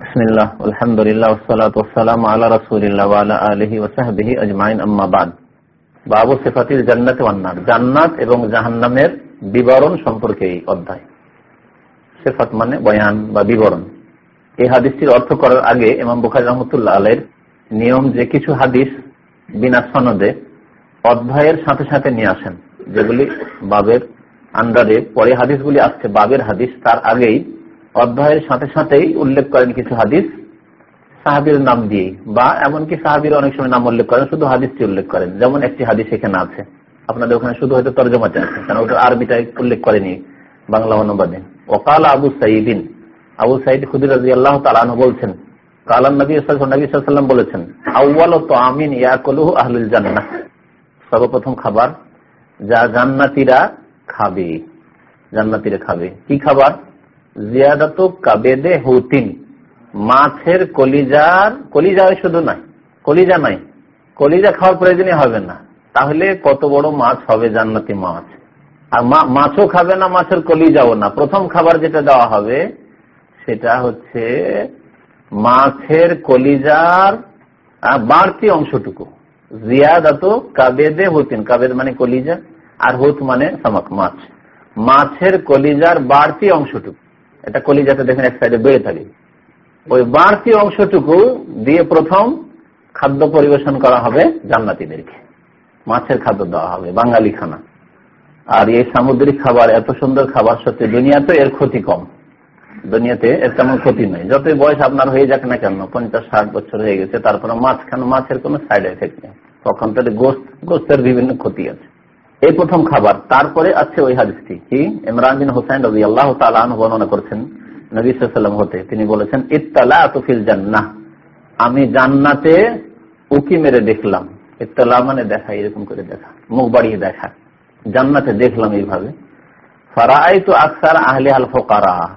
মানে অর্থ করার আগে ইমাম বুখারী রাহমাতুল্লাহ আলাইহির নিয়ম যে কিছু হাদিস বিনা সনদে অধ্যায়ের সাথে সাথে নিয়ে আসেন, যেগুলি বাবের আন্ডারে পরে হাদিসগুলি আসছে। বাবের হাদিস তার আগেই অধ্যায়ের সাথে সাথেই উল্লেখ করেন কিছু হাদিস সাহাবির নাম দিয়ে বা এমনকি সাহাবির অনেক সময় নাম উল্লেখ করেন, শুধু হাদিসটি উল্লেখ করেন, যেমন একটি হাদিস এখানে আছে। আপনাদের ওখানে শুধু হয়তো তর্জমাতে আছে, কারণ ওটা আরবিটা উল্লেখ করেনি বাংলা অনুবাদে। ওকাল আবু সাইদিন, আবু সাইদ খুদির আল্লাহ তালান বলছেন তো আমিন সর্বপ্রথম খাবার যা জান্নাতিরা খাবে। জান্নাতিরা খাবে। কি খাবার? জিয়াদাত কাবেদে হুতিন। মাছের কলিজার, কলিজা শুধু নাই, কলিজা নাই। কলিজা খাওয়ার প্রয়োজনই হবে না। তাহলে কত বড় মাছ হবে জান্নাতি মাছ? আর মাছও খাবে না, মাছের কলিজাও না। প্রথম খাবার যেটা দেওয়া হবে, সেটা হচ্ছে মাছের কলিজার বাড়তি অংশটুকু। জিয়াদাত কাবেদে হুতিন। কাবেদ মানে কলিজা, আর হুত মানে সামাক মাছ। মাছের কলিজার বাড়তি অংশটুকু। এটা কলিজাতে দেখেন এক সাইডে বেড়ে থাকে ওই বাড়তি অংশটুকু দিয়ে প্রথম খাদ্য পরিবেশন করা হবে জান্নাতিদেরকে। মাছের খাদ্য দেওয়া হবে বাঙালি খানা আর এই সামুদ্রিক খাবার, এত সুন্দর খাবার সত্যি দুনিয়াতে এর ক্ষতি কম। দুনিয়াতে এর তেমন ক্ষতি নেই। যতই বয়স আপনার হয়ে যাক না কেন, পঞ্চাশ, ষাট বছর হয়ে গেছে, তারপরে মাছ খান মাছের কোনো সাইড এফেক্ট নেই। তখন তাদের গোস্ত, গোস্তের বিভিন্ন ক্ষতি আছে। এই প্রথম খাবার। তারপরে আছে ওই হাদিসটি। কি? ইমরান বিন হোসেন রবি আল্লাহ তালান বর্ণনা করছেন নবী সাল্লাম হতে। তিনি বলেছেন ইত্তালা আতফিল জান্নাহ। আমি জান্নাতে উকি মেরে দেখলাম। ইত্তালা মানে দেখা, এরকম করে দেখা। মুখ বাড়িয়ে দেখা। জান্নাতে দেখলাম এইভাবে। ফারাই তো আকসার আহলে আল ফোকারা।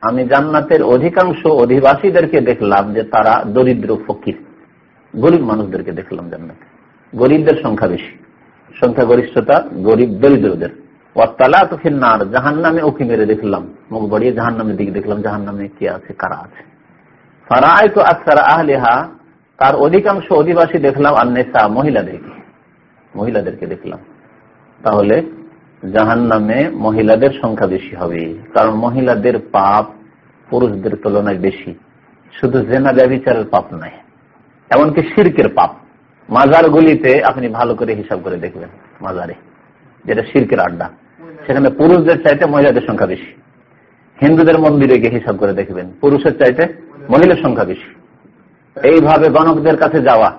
আমি জান্নাতের অধিকাংশ অধিবাসীদেরকে দেখলাম যে তারা দরিদ্র ফকির। গরিব মানুষদেরকে দেখলাম জান্নাতে। গরিবদের সংখ্যা বেশি। সংখ্যা গরিষ্ঠতা গরিব দরিদ্রদের। ওয়াত্তালা তো ফিন্নার জাহান নামে উকি মেরে দেখলাম। মুখ বাড়িয়ে জাহান নামের দিকে দেখলাম জাহান নামে কে আছে, কারা আছে। ফারায় তো আকসার আহলেহা, তার অধিকাংশ অধিবাসী দেখলাম, আন্নেসা, মহিলাদেরকে। মহিলাদেরকে দেখলাম। তাহলে জাহান নামে মহিলাদের সংখ্যা বেশি হবে, কারণ মহিলাদের পাপ পুরুষদের তুলনায় বেশি। শুধু জেনা ব্যবচারের পাপ নয়, এমনকি শির্কের পাপ। মাজার গুলিতে আপনি ভালো করে হিসাব করে দেখবেন, মাজারে, যেটা শির্কের আড্ডা। সেখানে পুরুষদের চাইতে মহিলাদের সংখ্যা বেশি। হিন্দুদের মন্দিরে গিয়ে হিসাব করে দেখবেন, পুরুষের চাইতে মহিলার সংখ্যা বেশি। এইভাবে গণকদের কাছে যাওয়া,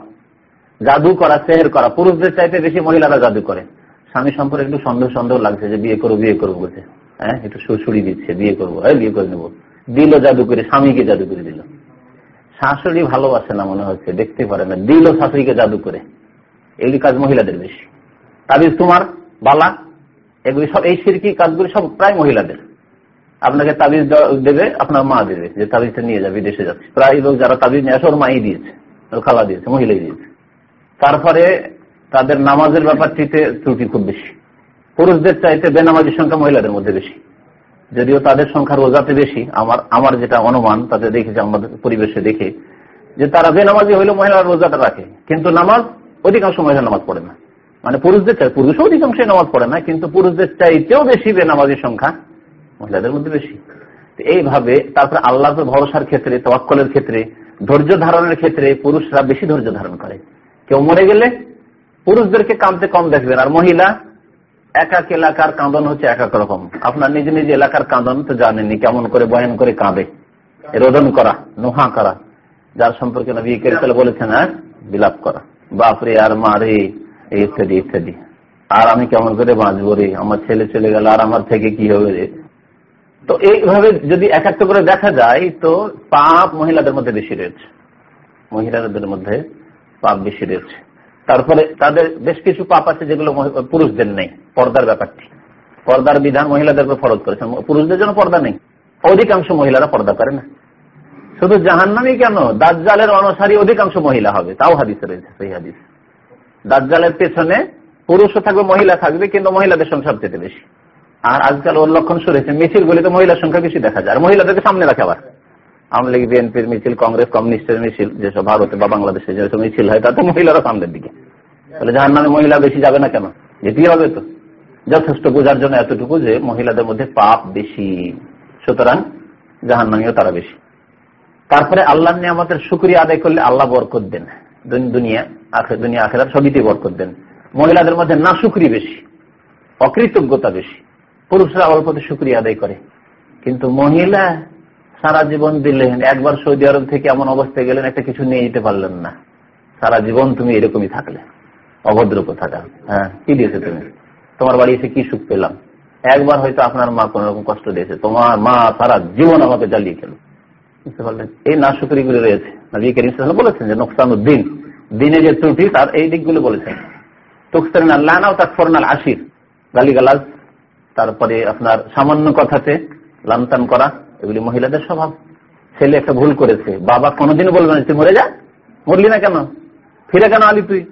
জাদু করা, সেহের করা, পুরুষদের চাইতে বেশি মহিলারা জাদু করে। স্বামী সম্পর্কে একটু সন্দেহ সন্দেহ লাগছে যে বিয়ে করব বিয়ে করব বলছে। হ্যাঁ একটু সুড়ি দিচ্ছে, বিয়ে করব হ্যাঁ বিয়ে করে নেব। দিল জাদু করে, স্বামীকে জাদু করে দিল। শাশুড়ি ভালোবাসে না মনে হচ্ছে, দেখতে পারে না। দিল শাশুড়িকে জাদু করে। এগুলি কাজ মহিলাদের বেশি। তাবিজ তোমার, বালা, এগুলি সব, এই সিরকি কাজগুলি সব প্রায় মহিলাদের। আপনাকে তাবিজ দেবে, আপনার মা দেবে, যে তাবিজটা নিয়ে যাবে বিদেশে যাচ্ছে। প্রায় লোক যারা তাবিজ নিয়ে আসে ওর মাই দিয়েছে, ওর খালা দিয়েছে, মহিলাই দিয়েছে। তারপরে তাদের নামাজের ব্যাপারটিতে ত্রুটি খুব বেশি। পুরুষদের চাইতে বেনামাজির সংখ্যা মহিলাদের মধ্যে বেশি। যদিও তাদের সংখ্যা রোজাতে বেশি, আমার আমার যেটা অনুমান তাদের দেখেছে আমাদের পরিবেশে দেখে যে তারা বেনামাজি হইলে মহিলারা রোজাটা রাখে, কিন্তু নামাজ অধিকাংশ মহিলা নামাজ পড়ে না। মানে পুরুষদের চাই, পুরুষও অধিকাংশই নামাজ পড়ে না, কিন্তু পুরুষদের চাইতেও বেশি বেনামাজির সংখ্যা মহিলাদের মধ্যে বেশি। এইভাবে তারপরে আল্লাহ ভরসার ক্ষেত্রে, তওয়াক্কলের ক্ষেত্রে, ধৈর্য ধারণের ক্ষেত্রে পুরুষরা বেশি ধৈর্য ধারণ করে। কেউ মরে গেলে পুরুষদেরকে কামতে কম দেখবেন, আর মহিলা এক এক এলাকার কাঁদন হচ্ছে এক এক রকম। আপনার নিজ নিজ এলাকার কাঁদন তো জানেননি কেমন করে, বয়ান করে কাঁদে। রোদন করা, নোহা করা। যার সম্পর্কে বলেছেন হ্যাঁ বিলাপ করা। বাপরে আর মারে ইত্যাদি ইত্যাদি। আর আমি কেমন করে বাঁচবো রে? আমার ছেলে চলে গেল, আর আমার থেকে কি হবে রে? তো এইভাবে যদি এক একটা করে দেখা যায়, তো পাপ মহিলাদের মধ্যে বেশি রয়েছে। মহিলাদের মধ্যে পাপ বেশি রয়েছে। তারপরে তাদের বেশ কিছু পাপ আছে যেগুলো পুরুষদের নেই। পর্দার ব্যাপারটি পর্দার বিধান মহিলাদের উপর ফরজ করেছেন পুরুষদের জন্য পর্দা নেই। অধিকাংশ মহিলারা পর্দা করে না। শুধু জাহান্নামি কেন? দাজ্জালের অনুসারী অধিকাংশ মহিলা হবে। তাও হাদিসে রয়েছে, সেই হাদিস। দাজ্জালের পেছনে পুরুষও থাকবে, মহিলা থাকবে, কিন্তু মহিলাদের সংখ্যা সবচেয়ে বেশি। আর আজকাল ওর লক্ষণ হয়েছে মিছিল গুলিতে মহিলার সংখ্যা বেশি দেখা যায়। আর মহিলাদেরকে সামনে রাখে আবার। আওয়ামী লীগ, বিএনপির মিছিল, কংগ্রেস, কমিউনিস্টের মিছিল যেসব ভারতে বা বাংলাদেশে যেসব মিছিল হয়, তাতে মহিলারা সামনের দিকে। তাহলে জাহান নামে মহিলা বেশি যাবে না কেন? যেতেই হবে তো। যথেষ্ট বোঝার জন্য এতটুকু যে মহিলাদের মধ্যে পাপ বেশি। সুতরাং জাহান নামীও তারা বেশি। তারপরে আল্লাহ নিয়ে আমাদের সুক্রিয়া আদায় করলে আল্লাহ বরকত দেন। দুনিয়া দুনিয়া আখেরার সবিতে বরকত দেন। মহিলাদের মধ্যে না সুক্রি বেশি, অকৃতজ্ঞতা বেশি। পুরুষরা অল্পতে সুক্রিয়া আদায় করে। কিন্তু মহিলা সারা জীবন দিলেন, একবার সৌদি আরব থেকে এমন অবস্থায় গেলেন, একটা কিছু নিয়ে যেতে পারলেন না। সারা জীবন তুমি এরকমই থাকলে, অভদ্র থাকা হ্যাঁ কি দিয়েছে তুমি? তোমার বাড়ি এসে কি সুখ পেলাম? একবার হয়তো আপনার মা কোন রকম কষ্ট দিয়েছে, তোমার মা সারা জীবন আমাকে জ্বালিয়ে খেলো। বুঝতে পারলেন? এই না শুক্রিগুলো রয়েছে। নবী করিম বলেছেন যে নোকসান উদ্দিন দিনে যে ত্রুটি, তার এই দিকগুলো বলেছেন। আশির। তারপরে আপনার সামান্য কথাতে লামতান করা এগুলি মহিলাদের স্বভাব। ছেলে একটা ভুল করেছে, বাবা কোনোদিনও বলবে না, তুই মরে যা, মরলি না কেন? ফিরে কেন আলি তুই?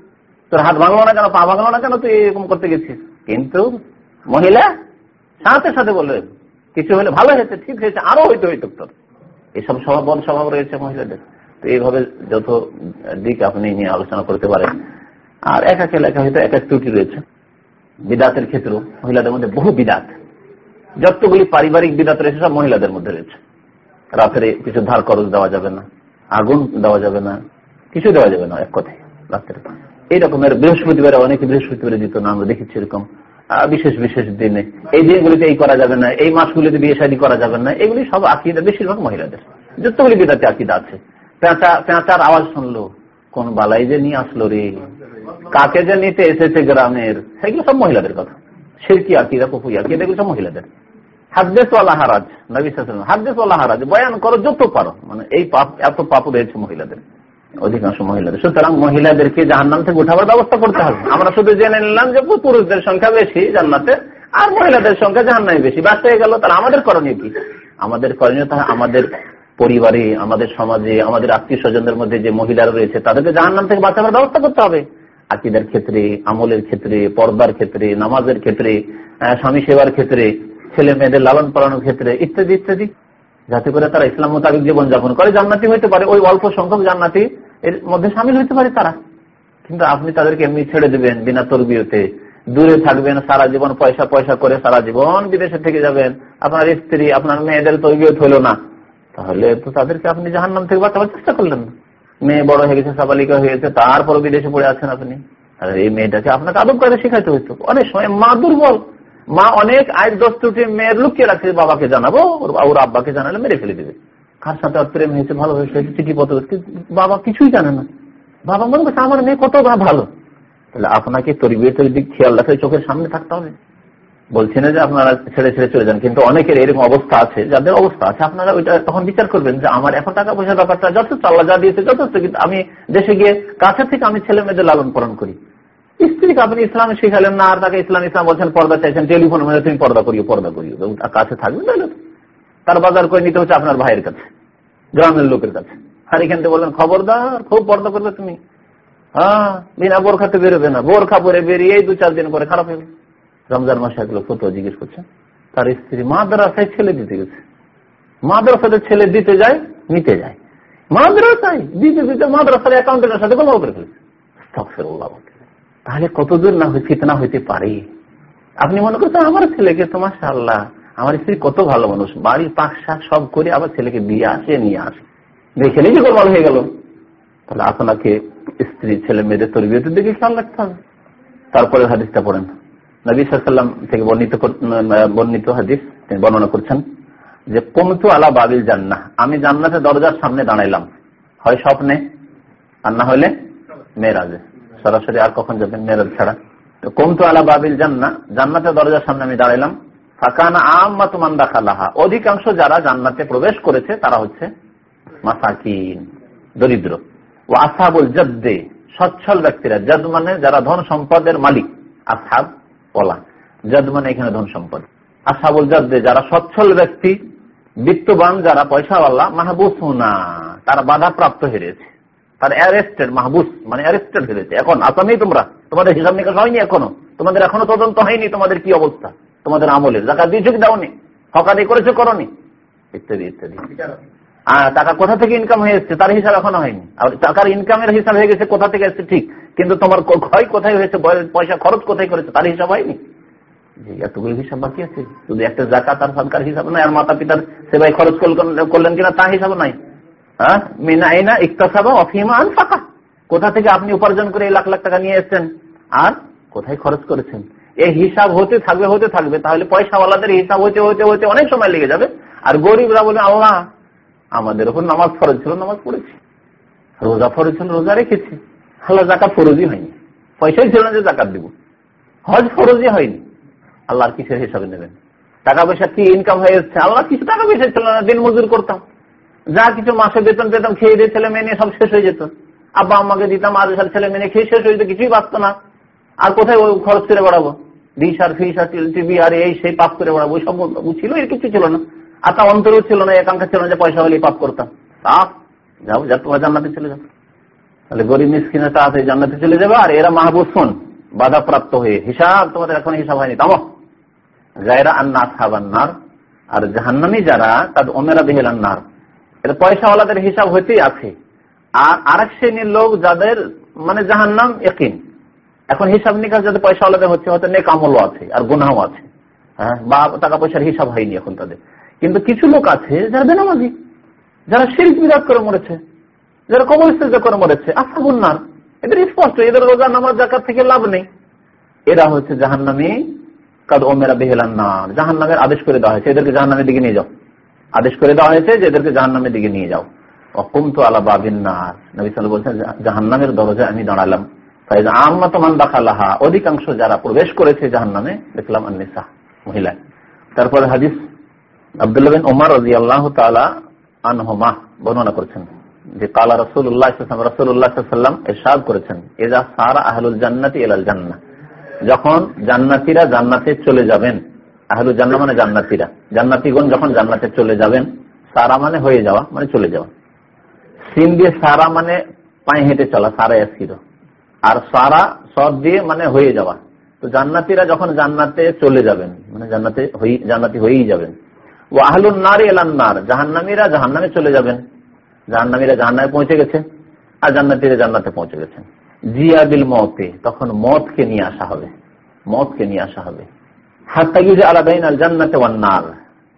তোর হাত ভাঙলো না কেন, পা ভাঙলো না কেন তুই এরকম করতে গেছিস? কিন্তু মহিলা সাথে সাথে বলবে কিছু হলে ভালো হয়েছে, ঠিক হয়েছে, আরও হইতে, হইতো তোর এইসব স্বভাব বদ স্বভাব রয়েছে মহিলাদের। তো এইভাবে যত দিক আপনি নিয়ে আলোচনা করতে পারেন। আর এক এক এলাকা হয়তো এক এক ত্রুটি রয়েছে। বিদাতের ক্ষেত্রেও মহিলাদের মধ্যে বহু বিদাত। যতগুলি পারিবারিক বিদাত রয়েছে, সব মহিলাদের মধ্যে রয়েছে। রাতের কিছু ধার খরচ দেওয়া যাবে না, আগুন দেওয়া যাবে না কিছু দেওয়া যাবে না এক কথায় রাত্রে। এই রকমের বৃহস্পতিবারে, অনেকে বৃহস্পতিবারে দিত না, আমরা দেখেছি এরকম। বিশেষ বিশেষ দিনে। এই দিনগুলিতে এই করা যাবে না, এই মাসগুলিতে বিয়ে শাদী করা যাবে না, এগুলি সব আকিদা, বেশিরভাগ মহিলাদের। যতগুলি বিদাতে আকিদা আছে। পেঁচা, পেঁচার আওয়াজ শুনলো, কোন বালাই যে নিয়ে আসলো রে? কাকে যে নিতে এসেছে গ্রামের? সেগুলো সব মহিলাদের কথা। আকিদা এগুলো সব মহিলাদের। মানে আমরা শুধু জেনে নিলাম যে পুরুষদের সংখ্যা বেশি জান্নাতে, আর মহিলাদের সংখ্যা জাহান্নামে বেশি। ব্যস্ত হয়ে গেল, তাহলে আমাদের করণীয় কি? আমাদের করণীয় তাহলে আমাদের পরিবারে, আমাদের সমাজে, আমাদের আত্মীয় স্বজনদের মধ্যে যে মহিলারা রয়েছে, তাদেরকে জাহান্নাম থেকে বাঁচাবার ব্যবস্থা করতে হবে। আকিদের ক্ষেত্রে, আমলের ক্ষেত্রে, পর্দার ক্ষেত্রে, নামাজের ক্ষেত্রে স্বামী সেবার ক্ষেত্রে, ছেলে মেয়েদের লালন পালনের ক্ষেত্রে, ইত্যাদি ইত্যাদি। যাতে করে তারা ইসলাম মোতাবিক জীবনযাপন করে। জান্নাতি হইতে পারে, ওই অল্প সংখ্যক জান্নাতি এর মধ্যে সামিল হইতে পারে তারা। কিন্তু আপনি তাদেরকে এমনি ছেড়ে দেবেন বিনা তরবিয়তে। দূরে থাকবেন, সারা জীবন পয়সা পয়সা করে সারা জীবন বিদেশে থেকে যাবেন। আপনার স্ত্রী, আপনার মেয়েদের তরবিয়ত হইল না। তাহলে তো তাদেরকে আপনি জাহান নাম থেকে বাঁচাবার চেষ্টা করলেন না। মেয়ে বড় হয়ে গেছে, সাবালিকা হয়ে গেছে, তারপর বিদেশে পড়ে আছেন আপনি। আর এই মেয়েটাকে আপনাকে আদব করে শেখাতে হইতো। অনেক সময় মা দুর্বল। মা অনেক আয় দশ ত্রুটি মেয়ের লুকিয়ে রাখছে, বাবাকে জানাব, ওর আব্বাকে জানালে মেরে ফেলে দেবে। কার সাথে প্রেম হয়েছে, ভালো হয়েছে চিঠি পত্র বাবা কিছুই জানে না। বাবা মনে করছে, আমার মেয়ে কত ভালো। তাহলে আপনাকে তরিবিয়তের দিক খেয়াল রাখে, চোখের সামনে থাকতে হবে। বলছি না যে আপনারা ছেড়ে ছেড়ে চলে যান, কিন্তু অনেকের এরকম অবস্থা আছে, যাদের অবস্থা আছে, আপনারা ওইটা তখন বিচার করবেন যে আমার এখন টাকা পয়সা ব্যাপারটা যথেষ্ট, আল্লাহ যা দিয়েছে যথেষ্ট, কিন্তু আমি দেশে গিয়ে কাছে থেকে আমি ছেলে মেয়েদের লালন পালন করি। স্ত্রীকে আপনি ইসলামে শিখালেন না, আর তাকে ইসলাম ইসলাম বলছেন, পর্দা চাইছেন, টেলিফোন মধ্যে তুমি পর্দা করিও পর্দা করিও। কাছে থাকবে তাহলে তার বাজার করে নিতে হচ্ছে আপনার ভাইয়ের কাছে, গ্রামের লোকের কাছে। আর এখান থেকে বললেন, খবরদার, খুব পর্দা করবে তুমি। হ্যাঁ বিনা বোরখাতে বেরোবে না, বোরখা পরে বেরিয়ে দু চার দিন পরে খারাপ হয়ে রমজান মাসে একগুলো ফটো জিজ্ঞেস করছে, তার স্ত্রী মাদ্রাসায় ছেলে দিতে গেছে। মাদ্রাসাতে ছেলে দিতে যায়, নিতে যায়। মাদ্রাসায়, দিতে দিতে মাদ্রাসার অ্যাকাউন্টেন্টের সাথে গল্প করে ফেলেছে। তাহলে কতদূর না ফিতনা হইতে পারে? আপনি মনে করছেন, আমার ছেলেকে তো মাসা আমার স্ত্রী কত ভালো মানুষ, বাড়ির পাক শাক সব করে আবার ছেলেকে দিয়ে আসে, নিয়ে আসে। দেখে নিজে গোলমাল হয়ে গেল। তাহলে আপনাকে স্ত্রী ছেলে মেয়েদের তরবিয়তের দিকে খেয়াল রাখতে হবে। তারপরে হাদিসটা পড়েন। নবী সাল্লাম থেকে বর্ণিত বর্ণিত হাদিস তিনি বর্ণনা করছেন যে কমতু আলা বাবিল জান্না আমি জান্নাতের দরজার সামনে দাঁড়াইলাম। হয় স্বপ্নে, আর না হলে মেয়েরাজে। সরাসরি আর কখন যাবেন মেয়েরাজ ছাড়া? তো কমতু আলা বাবিল জান্না জান্নাতের দরজার সামনে আমি দাঁড়াইলাম। ফাঁকানা আম্মা তুমান দাখালাহা। অধিকাংশ যারা জান্নাতে প্রবেশ করেছে, তারা হচ্ছে মাসাকিন, দরিদ্র। ও আসাবুল জদ্দে। সচ্ছল ব্যক্তিরা। জদ মানে যারা ধন সম্পদের মালিক। আসাব বলা জদ মানে এখানে ধন সম্পদ। আসাবুল জদ্দে, যারা সচ্ছল ব্যক্তি, বিত্তবান, যারা পয়সাওয়ালা মাহবুস না তারা বাধা প্রাপ্ত হেরেছে। তার অ্যারেস্টেড মাহবুস মানে অ্যারেস্টেড হয়েছে এখন, আসামি তোমরা? তোমাদের হিসাব নিকাশ হয়নি এখনও? তোমাদের এখনও তদন্ত হয়নি? তোমাদের কি অবস্থা? তোমাদের আমলের জাকাত দিয়েছ কি দাওনি? হকাদি করেছ করনি? ইত্যাদি ইত্যাদি। টাকা কোথা থেকে ইনকাম হয়ে এসছে? তার হিসাব এখনও হয়নি। আর টাকার ইনকামের হিসাব হয়ে গেছে কোথা থেকে এসছে? ঠিক। কিন্তু তোমার ক্ষয় কোথায় হয়েছে পয়সা খরচ কোথায় করেছে, তার হিসাব হয়নি? এতগুলো হিসাব বাকি আছে শুধু একটা জাকাত আর সরকার হিসাব নাই, আর মাতা পিতার সেবাই খরচ করলেন কিনা, তা হিসাব নাই। হ্যাঁ মিনাইনা ইকতাসাবা অফিমা আন ফাঁকা কোথা থেকে আপনি উপার্জন করে লাখ লাখ টাকা নিয়ে এসছেন? আর কোথায় খরচ করেছেন? এই হিসাব হতে থাকবে হতে থাকবে, তাহলে পয়সাওয়ালাদের হিসাব হতে হতে হতে অনেক সময় লেগে যাবে। আর গরিবরা বলে, আল্লাহ, আমাদের ওপর নামাজ ফরজ ছিল, নামাজ পড়েছি। রোজা ফরজ ছিল, রোজা রেখেছি। আল্লাহ জাকাত ফরজই হয়নি। পয়সাই ছিল না যে জাকাত দিব। হজ ফরজই হয়নি। আল্লাহর কিসের হিসাবে নেবেন? টাকা পয়সা কি ইনকাম হয়ে যাচ্ছে? আল্লাহ কিছু টাকা পয়সা ছিল না দিন মজুর করতাম। যা কিছু মাসে বেতন পেতাম খেয়ে দিয়ে ছেলে মেয়ে সব শেষ হয়ে যেত। আব্বা আমাকে দিতাম আর সার ছেলে মেয়ে খেয়ে শেষ হয়ে যেত, কিছুই বাঁচত না। আর কোথায় ওই খরচ করে বেড়াবো? ডিস আর ফিস আর টিভি আর এই সেই পাপ করে বেড়াবো সব ছিল এর কিছু ছিল না। আর তা অন্তরেও ছিল না একাঙ্ক্ষা ছিল না যে পয়সা হলে পাপ করতাম। তাপ যাও, যা তোমার জান্নাতে চলে যাব তাহলে গরিব মিসকিনের তাড়াতাড়ি জান্নাতে চলে যাবে আর এরা মাহবুসন বাধা প্রাপ্ত হয়ে। হিসাব, তোমাদের এখন হিসাব হয়নি তামো গায়রা আন্না সাবান্নার আর জাহান্নামি যারা তাদের ওমেরা বেহেলান্নার এটা পয়সাওয়ালাদের হিসাব হইতেই আছে। আর আরেক শ্রেণির লোক যাদের মানে জাহান্নাম একিন। এখন হিসাব নিকাশ যাদের পয়সাওয়ালাদের হচ্ছে, হয়তো নেক আমলও আছে, আর গুনাও আছে। হ্যাঁ বা টাকা পয়সার হিসাব হয়নি এখন তাদের। কিন্তু কিছু লোক আছে যারা বেনামাজি, যারা শিল্প বিরাট করে মরেছে। যারা কবল করে মরেছে। আসাবুন্নার এদের স্পষ্ট, এদের রোজা, নামাজ জাকাত থেকে লাভ নেই। এরা হচ্ছে জাহান্নামী কাদ ওমেরা জাহান নামের আদেশ করে দেওয়া হয়েছে, এদেরকে জাহান নামের দিকে নিয়ে যাও। আদেশ করে দেওয়া হয়েছে যে এদেরকে জাহান নামের দিকে নিয়ে যাও। আলা নবী সাল বলছেন জাহান নামের আমি দাঁড়ালাম। মান দাখালাহা অধিকাংশ যারা প্রবেশ করেছে জাহান নামে দেখলাম মহিলা তারপরে হাদিস আবদুল্লাহ ওমর রাজি আল্লাহ তালা আনহমা বর্ণনা করেছেন। যে কালা রসুল্লাহ রসুল্লাহ সাল্লাম এরশাদ করেছেন এজা সারা আহলুল জান্নাতি এলাল জান্না যখন জান্নাতিরা জান্নাতে চলে যাবেন আহলু জান্না মানে জান্নাতিরা, জান্নাতিগণ যখন জান্নাতে চলে যাবেন, সারা মানে হয়ে যাওয়া মানে চলে যাওয়া। সিন দিয়ে সারা মানে পায়ে হেঁটে চলা, সারা এসির আর সারা সব দিয়ে মানে হয়ে যাওয়া। তো জান্নাতিরা যখন জান্নাতে চলে যাবেন মানে জান্নাতে জান্নাতি হয়েই যাবেন। ও আহলুন নার এলান্নার জাহান্নামীরা জাহান্নামে চলে যাবেন। জাহান্নামীরা জাহান্নামে পৌঁছে গেছে, আর জান্নাতিরা জান্নাতে পৌঁছে গেছেন জিয়াবিল মতে তখন মতকে নিয়ে আসা হবে মতকে নিয়ে আসা হবে। হাত্তাগিজ আলাদাইন আল জান্নাতে ওয়ান্নার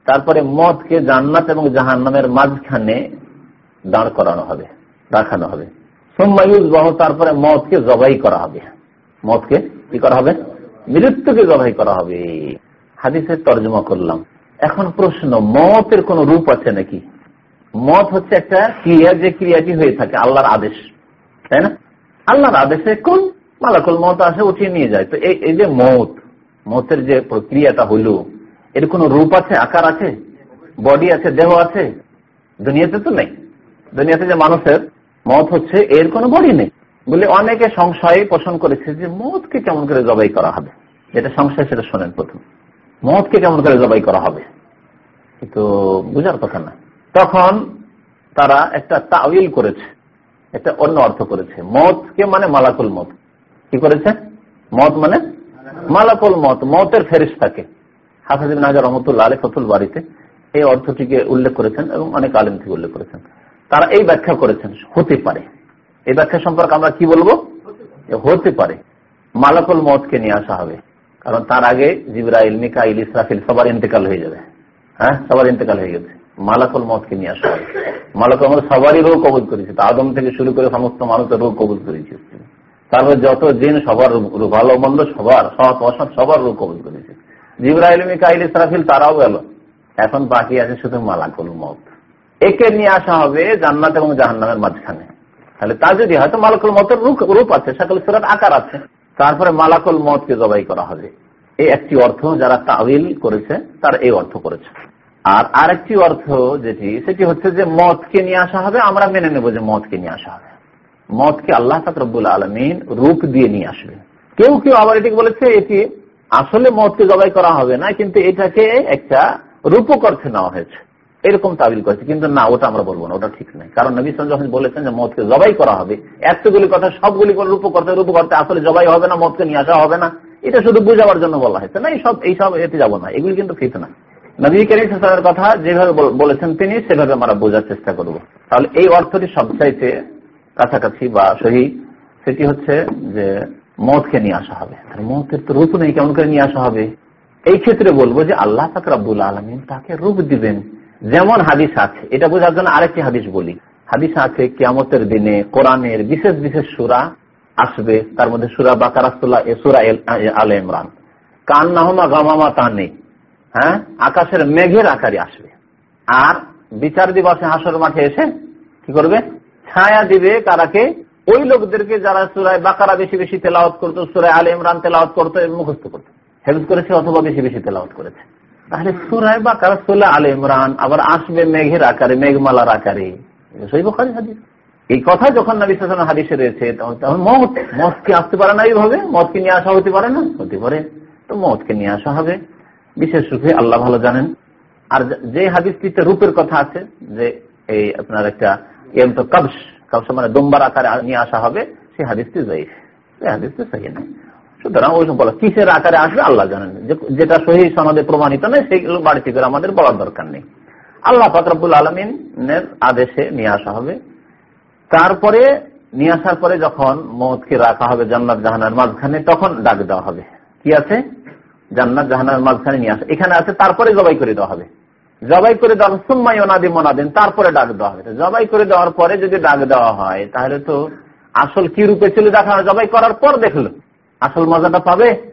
তারপরে মতকে জান্নাত এবং জাহান্নামের মাঝখানে দাঁড় করানো হবে, রাখানো হবে। সোম্মায়ুজ বহ তারপরে মতকে জবাই করা হবে। মতকে কি করা হবে? মৃত্যুকে জবাই করা হবে। হাদিসের তর্জমা করলাম। এখন প্রশ্ন মতের কোন রূপ আছে নাকি? মত হচ্ছে একটা ক্রিয়া যে ক্রিয়াটি হয়ে থাকে, আল্লাহর আদেশ। তাই না? আল্লাহর আদেশে কোন মালাকুল মত আসে, উঠিয়ে নিয়ে যায়। তো এই যে মত মতের যে প্রক্রিয়াটা হইল, এর কোন রূপ আছে, আকার আছে? বডি আছে, দেহ আছে? দুনিয়াতে তো নেই। দুনিয়াতে যে মানুষের মত হচ্ছে, এর কোনো বডি নেই। বলে অনেকে সংশয় পোষণ করেছে যে মতকে কেমন করে জবাই করা হবে? যেটা সংশয়, সেটা শোনেন প্রথম। মতকে কেমন করে জবাই করা হবে? তো বুঝার কথা না। তখন তারা একটা তাউিল করেছে, একটা অন্য অর্থ করেছে। মতকে মানে মালাকুল মত। কি করেছে? মত মানে মালাকুল মত, মতের ফেরিস্তাকে হাফিজ নাজার রহমতুল্লাহ আলী ফতুল বাড়িতে এই অর্থটিকে উল্লেখ করেছেন এবং অনেক আলিম থেকে উল্লেখ করেছেন। তারা এই ব্যাখ্যা করেছেন, হতে পারে। এই ব্যাখ্যা সম্পর্কে আমরা কি বলব? হতে পারে। মালাকুল মতকে নিয়ে আসা হবে। কারণ তার আগে জিবরাইল, মিকাইল, ইসরাফিল সবার ইন্তেকাল হয়ে যাবে। হ্যাঁ? সবার ইন্তেকাল হয়ে গেছে। মালাকুল মতকে নিয়ে আসা হবে মালাকুল আমরা সবারই রোগ কবুল করেছি। আদম থেকে শুরু করে সমস্ত মানুষের রোগ কবুল করেছি। তারপর যত দিন সবার ভালো মন্দ সবার, সৎ, অসৎ সবার রোগ কবুল করেছে। জিবরাইল, মিকাইল, ইসরাফিল তারাও গেল। এখন বাকি আছে শুধু মালাকুল মত একে নিয়ে আসা হবে জান্নাত এবং জাহান্নামের মাঝখানে। তাহলে তা যদি হয়তো মালাকুল মতের রূপ আছে, সকল সুরাত আকার আছে। তারপরে মালাকুল মতকে জবাই করা হবে। এই একটি অর্থ যারা তাবিল করেছে, তার এই অর্থ করেছে। আর আরেকটি অর্থ যেটি, সেটি হচ্ছে যে মতকে নিয়ে আসা হবে, আমরা মেনে নেব যে মতকে নিয়ে আসা হবে। মতকে আল্লাহ ফাকরবুল আলমিন রূপ দিয়ে নিয়ে আসবে। কেউ কেউ আবার এটি বলেছে, এটি আসলে মতকে জবাই করা হবে না, কিন্তু এটাকে একটা রূপক অর্থে নেওয়া হয়েছে। এরকম তাবিল করেছে, কিন্তু না, ওটা আমরা বলব না, ওটা ঠিক নয়। কারণ নবী যখন বলেছেন যে মদকে জবাই করা হবে। এতগুলি কথা, সবগুলি করে রূপ করতে রূপ করতে আসলে জবাই হবে না মদকে নিয়ে আসা হবে না। এটা শুধু বুঝাবার জন্য বলা হয়েছে না, এই এইসব এইসব এতে যাব না, এগুলি কিন্তু ফিত না নবী করিমের কথা যেভাবে বলেছেন তিনি, সেভাবে আমরা বোঝার চেষ্টা করব। তাহলে এই অর্থটি সবচাইতে কাছাকাছি বা সহি, সেটি হচ্ছে যে মতকে নিয়ে আসা হবে। মতের তো রূপ নেই, কেমন করে নিয়ে আসা হবে? এই ক্ষেত্রে বলব যে আল্লাহ ফাকরাবুল আলমিন তাকে রূপ দিবেন। যেমন হাদিস আছে, এটা বোঝার জন্য আরেকটি হাদিস বলি। হাদিস আছে, কিয়ামতের দিনে কোরআনের বিশেষ বিশেষ সুরা আসবে। তার মধ্যে সুরা বাকারাস্তুল্লাহ সুরা আল ইমরান। কান নাহমা গামামা তা নেই হ্যাঁ? আকাশের মেঘের আকারে আসবে। আর বিচার দিবসে হাসর মাঠে এসে কি করবে? ছায়া দিবে কারাকে। ওই লোকদেরকে যারা সুরায় বাকারা বেশি বেশি তেলাওয়াত করতো, সুরায় আল ইমরান তেলাওয়াত করতো মুখস্থ করতো। হেফজ করেছে অথবা বেশি বেশি তেলাওয়াত করেছে। তাহলে সুরায় বাকারা সুলা আল ইমরান আবার আসবে মেঘের আকারে, মেঘমালার আকারে। এই কথা যখন নবী সালাম হাদিসে রয়েছে, তখন মত। মতকে আসতে পারে না এইভাবে। মতকে নিয়ে আসা হতে পারে না? হতে পারে। তো মতকে নিয়ে আসা হবে। বিশেষ রূপে আল্লাহ ভালো জানেন। আর যে হাদিসটিতে রূপের কথা আছে, যে এই আপনার একটা এম তো কবস কবস মানে দম্বার আকারে নিয়ে আসা হবে, সেই হাদিসটি জয়ীফ সেই হাদিসটি সহি সুতরাং ওই বলা কিসের আকারে আসবে আল্লাহ জানেন। যেটা সহি সনদে প্রমাণিত নেই সেইগুলো বাড়িতে করে আমাদের বলার দরকার নেই। আল্লাহ ফাকরাবুল আলমিনের আদেশে নিয়ে আসা হবে। তারপরে নিয়ে আসার পরে যখন মতকে রাখা হবে জান্নাত জাহানার মাঝখানে, তখন ডাক দেওয়া হবে। কি আছে? জান্নাত জাহানার মাঝখানে নিয়ে আসা। এখানে আছে, তারপরে জবাই করে দেওয়া হবে। জবাই করে দেওয়া হবে সুম্মাই ওনাদি মোনাদিন, তারপরে ডাক দেওয়া হবে। জবাই করে দেওয়ার পরে যদি ডাক দেওয়া হয়, তাহলে তো আসল কি রূপে ছিল দেখা জবাই করার পর দেখল। আসল মজাটা পাবে?